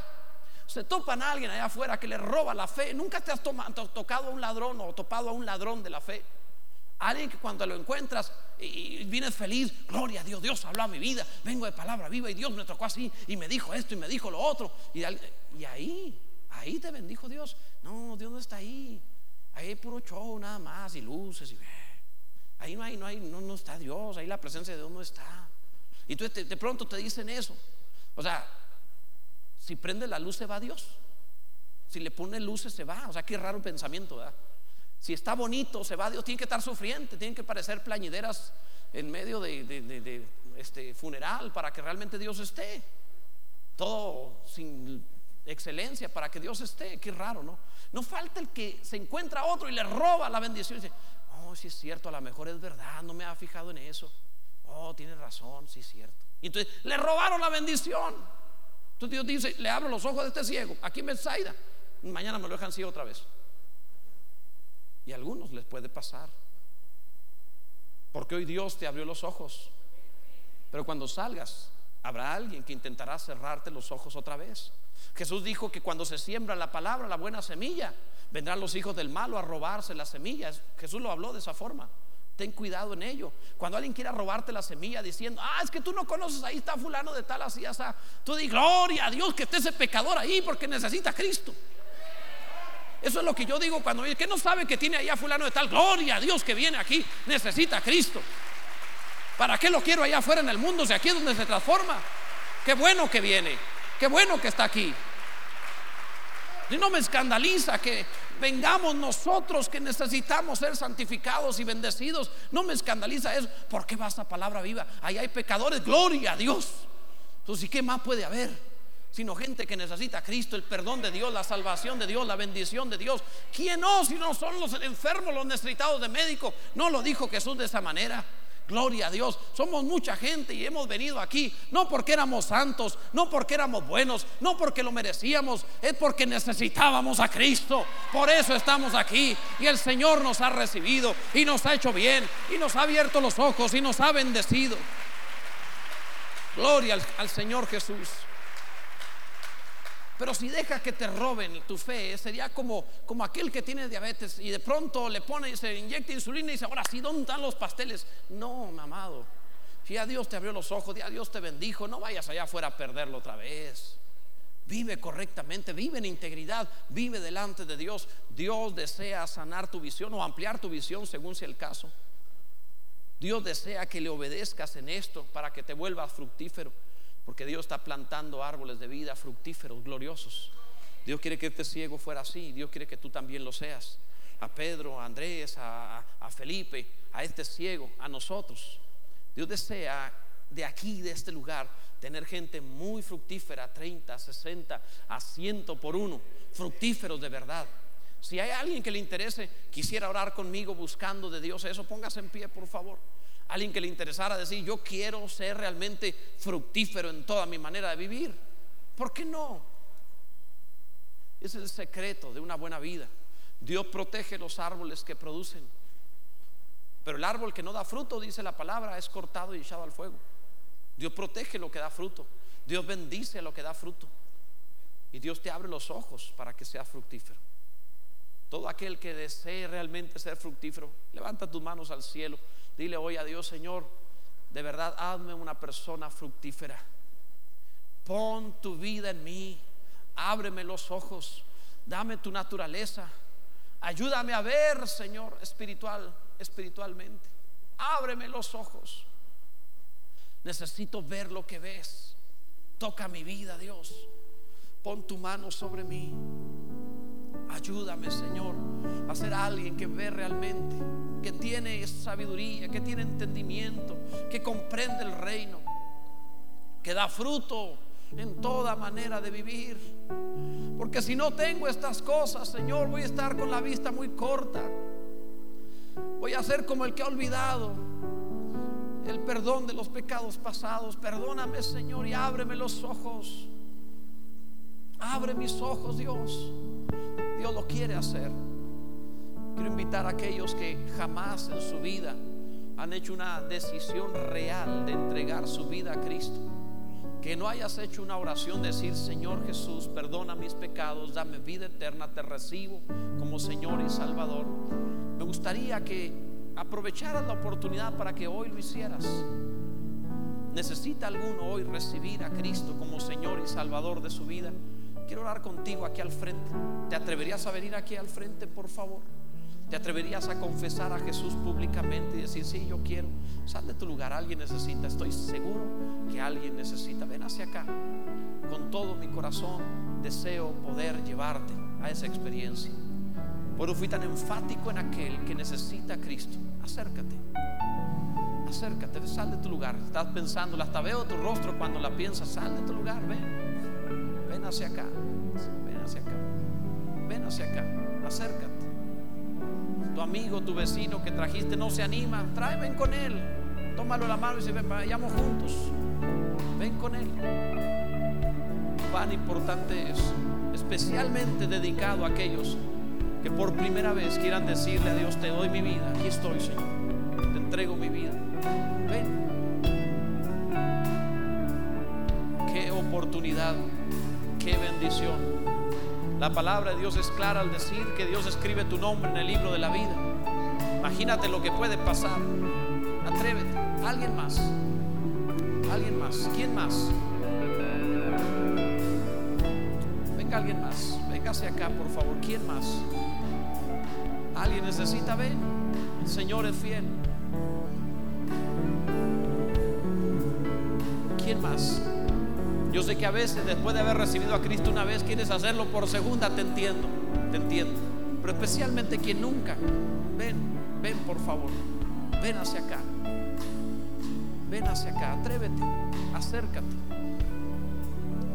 Se topan a alguien allá afuera que le roba la fe. Nunca te has tocado a un ladrón o topado a un ladrón de la fe. Alguien que cuando lo encuentras y vienes feliz, gloria a Dios, Dios habló a mi vida, vengo de palabra viva y Dios me tocó así y me dijo esto y me dijo lo otro. Y, ahí, ahí te bendijo Dios. No, Dios no está ahí. Ahí hay puro show nada más y luces y ahí no hay, no hay, no, está Dios, ahí la presencia de Dios no está. Y tú de, de pronto te dicen eso. O sea, si prende la luz se va Dios. Si le pone luces se va. O sea, qué raro pensamiento, ¿verdad? Si está bonito, se va Dios, tiene que estar sufriente, tienen que parecer plañideras en medio de, este funeral para que realmente Dios esté. Todo sin excelencia para que Dios esté. Qué raro, ¿no? No falta el que se encuentra otro y le roba la bendición y dice, oh, sí es cierto, a lo mejor es verdad, no me ha fijado en eso. Oh, tiene razón, sí es cierto. Y entonces le robaron la bendición. Entonces Dios dice, le abro los ojos de este ciego, aquí en Bethsaida. Mañana me lo dejan ciego otra vez. Y a algunos les puede pasar. Porque hoy Dios te abrió los ojos. Pero cuando salgas, habrá alguien que intentará cerrarte los ojos otra vez. Jesús dijo que cuando se siembra la palabra, la buena semilla, vendrán los hijos del malo a robarse las semillas. Jesús lo habló de esa forma. Ten cuidado en ello. Cuando alguien quiera robarte la semilla diciendo, ah, es que tú no conoces, ahí está fulano de tal, así, así. Tú di, gloria a Dios que esté ese pecador ahí porque necesita a Cristo. Eso es lo que yo digo cuando que no sabe que tiene allá fulano de tal. Gloria a Dios que viene aquí. Necesita a Cristo. ¿Para qué lo quiero allá afuera en el mundo? Si aquí es donde se transforma. Qué bueno que viene. Qué bueno que está aquí. Y no me escandaliza que vengamos nosotros que necesitamos ser santificados y bendecidos. No me escandaliza eso. ¿Por qué va esta palabra viva? Ahí hay pecadores. Gloria a Dios. Entonces, ¿y qué más puede haber? sino gente que necesita a Cristo, el perdón de Dios, la salvación de Dios, la bendición de Dios. ¿Quién no? Si no son los enfermos, los necesitados de médico. No lo dijo Jesús de esa manera. Gloria a Dios. Somos mucha gente y hemos venido aquí no porque éramos santos, no porque éramos buenos, no porque lo merecíamos, es porque necesitábamos a Cristo. Por eso estamos aquí y el Señor nos ha recibido y nos ha hecho bien y nos ha abierto los ojos y nos ha bendecido. Gloria al, Señor Jesús. Pero si dejas que te roben tu fe, sería como, como aquel que tiene diabetes y de pronto le pone y se inyecta insulina y dice, ahora sí, ¿dónde están los pasteles? No, mamado. Si a Dios te abrió los ojos, ya Dios te bendijo, no vayas allá afuera a perderlo otra vez. Vive correctamente, vive en integridad, vive delante de Dios. Dios desea sanar tu visión o ampliar tu visión según sea el caso. Dios desea que le obedezcas en esto para que te vuelvas fructífero. Porque Dios está plantando árboles de vida fructíferos, gloriosos. Dios quiere que este ciego fuera así. Dios quiere que tú también lo seas. A Pedro, a Andrés, a, Felipe, a este ciego, a nosotros. Dios desea de aquí, de este lugar, tener gente muy fructífera, 30, 60, a 100 por uno, fructíferos de verdad. Si hay alguien que le interese, quisiera orar conmigo buscando de Dios eso, póngase en pie, por favor alguien que le interesara decir, yo quiero ser realmente fructífero en toda mi manera de vivir. ¿Por qué no? Es el secreto de una buena vida. Dios protege los árboles que producen. Pero el árbol que no da fruto, dice la palabra, es cortado y echado al fuego. Dios protege lo que da fruto. Dios bendice lo que da fruto. Y Dios te abre los ojos para que seas fructífero. Todo aquel que desee realmente ser fructífero, levanta tus manos al cielo. Dile hoy a Dios, Señor, de verdad, hazme una persona fructífera. Pon tu vida en mí. Ábreme los ojos. Dame tu naturaleza. Ayúdame a ver, Señor, espiritual, espiritualmente. Ábreme los ojos. Necesito ver lo que ves. Toca mi vida, Dios. Pon tu mano sobre mí. Ayúdame, Señor, a ser alguien que ve realmente, que tiene sabiduría, que tiene entendimiento, que comprende el reino, que da fruto en toda manera de vivir. Porque si no tengo estas cosas, Señor, voy a estar con la vista muy corta. Voy a ser como el que ha olvidado el perdón de los pecados pasados. Perdóname, Señor, y ábreme los ojos. Abre mis ojos, Dios. Dios lo quiere hacer. Quiero invitar a aquellos que jamás en su vida han hecho una decisión real de entregar su vida a Cristo. Que no hayas hecho una oración, decir, Señor Jesús, perdona mis pecados, dame vida eterna, te recibo como Señor y Salvador. Me gustaría que aprovecharas la oportunidad para que hoy lo hicieras. ¿Necesita alguno hoy recibir a Cristo como Señor y Salvador de su vida? Quiero orar contigo aquí al frente. ¿Te atreverías a venir aquí al frente, por favor? ¿Te atreverías a confesar a Jesús públicamente y decir, sí, yo quiero? Sal de tu lugar, alguien necesita. Estoy seguro que alguien necesita. Ven hacia acá. Con todo mi corazón deseo poder llevarte a esa experiencia. Por fui tan enfático en aquel que necesita a Cristo. Acércate. Acércate, sal de tu lugar. Estás pensando, hasta veo tu rostro cuando la piensas. Sal de tu lugar, ven. Ven hacia acá, ven hacia acá, ven hacia acá, acércate. Tu amigo, tu vecino que trajiste no se anima, trae, ven con él. Tómalo la mano y dice, ven, vayamos juntos. Ven con él. Pan importante es, especialmente dedicado a aquellos que por primera vez quieran decirle a Dios, te doy mi vida, aquí estoy, Señor, te entrego mi vida. Ven. Qué oportunidad Bendición. La palabra de Dios es clara al decir que Dios escribe tu nombre en el libro de la vida. Imagínate lo que puede pasar. Atrévete. Alguien más. Alguien más. ¿Quién más? Venga alguien más. Véngase acá, por favor. ¿Quién más? ¿Alguien necesita ver? El Señor es fiel. ¿Quién más? Yo sé que a veces después de haber recibido a Cristo una vez quieres hacerlo por segunda, te entiendo, te entiendo. Pero especialmente quien nunca, ven, ven por favor, ven hacia acá, ven hacia acá, atrévete, acércate.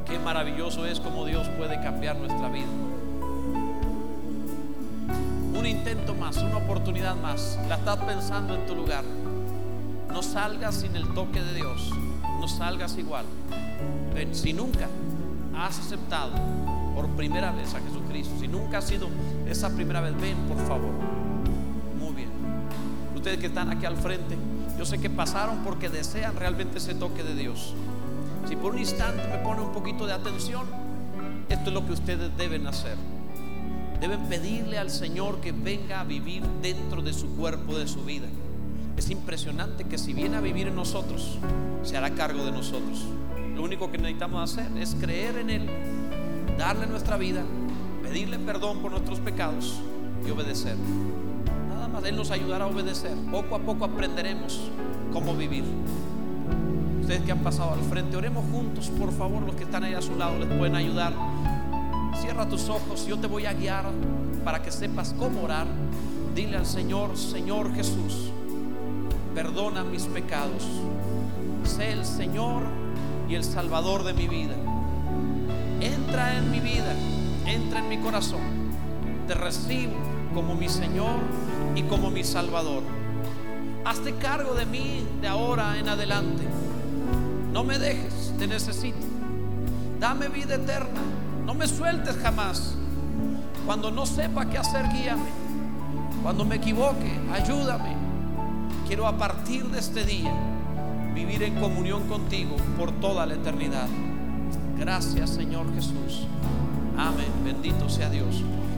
Qué maravilloso es como Dios puede cambiar nuestra vida. Un intento más, una oportunidad más, la estás pensando en tu lugar. no salgas sin el toque de Dios, no salgas igual. Si nunca has aceptado por primera vez a Jesucristo, si nunca ha sido esa primera vez, ven por favor. Muy bien. Ustedes que están aquí al frente, yo sé que pasaron porque desean realmente ese toque de Dios. Si por un instante me pone un poquito de atención, esto es lo que ustedes deben hacer. Deben pedirle al Señor que venga a vivir dentro de su cuerpo, de su vida. Es impresionante que si viene a vivir en nosotros, se hará cargo de nosotros. Lo único que necesitamos hacer es creer en Él, darle nuestra vida, pedirle perdón por nuestros pecados y obedecer. Nada más Él nos ayudará a obedecer. Poco a poco aprenderemos cómo vivir. Ustedes que han pasado al frente, oremos juntos, por favor, los que están ahí a su lado les pueden ayudar. Cierra tus ojos, yo te voy a guiar para que sepas cómo orar. Dile al Señor, Señor Jesús, perdona mis pecados. Sé el Señor y el Salvador de mi vida. Entra en mi vida, entra en mi corazón. Te recibo como mi Señor y como mi Salvador. Hazte cargo de mí de ahora en adelante. No me dejes, te necesito. Dame vida eterna. No me sueltes jamás. Cuando no sepa qué hacer, guíame. Cuando me equivoque, ayúdame. Quiero a partir de este día vivir en comunión contigo por toda la eternidad. Gracias Señor Jesús. Amén. Bendito sea Dios.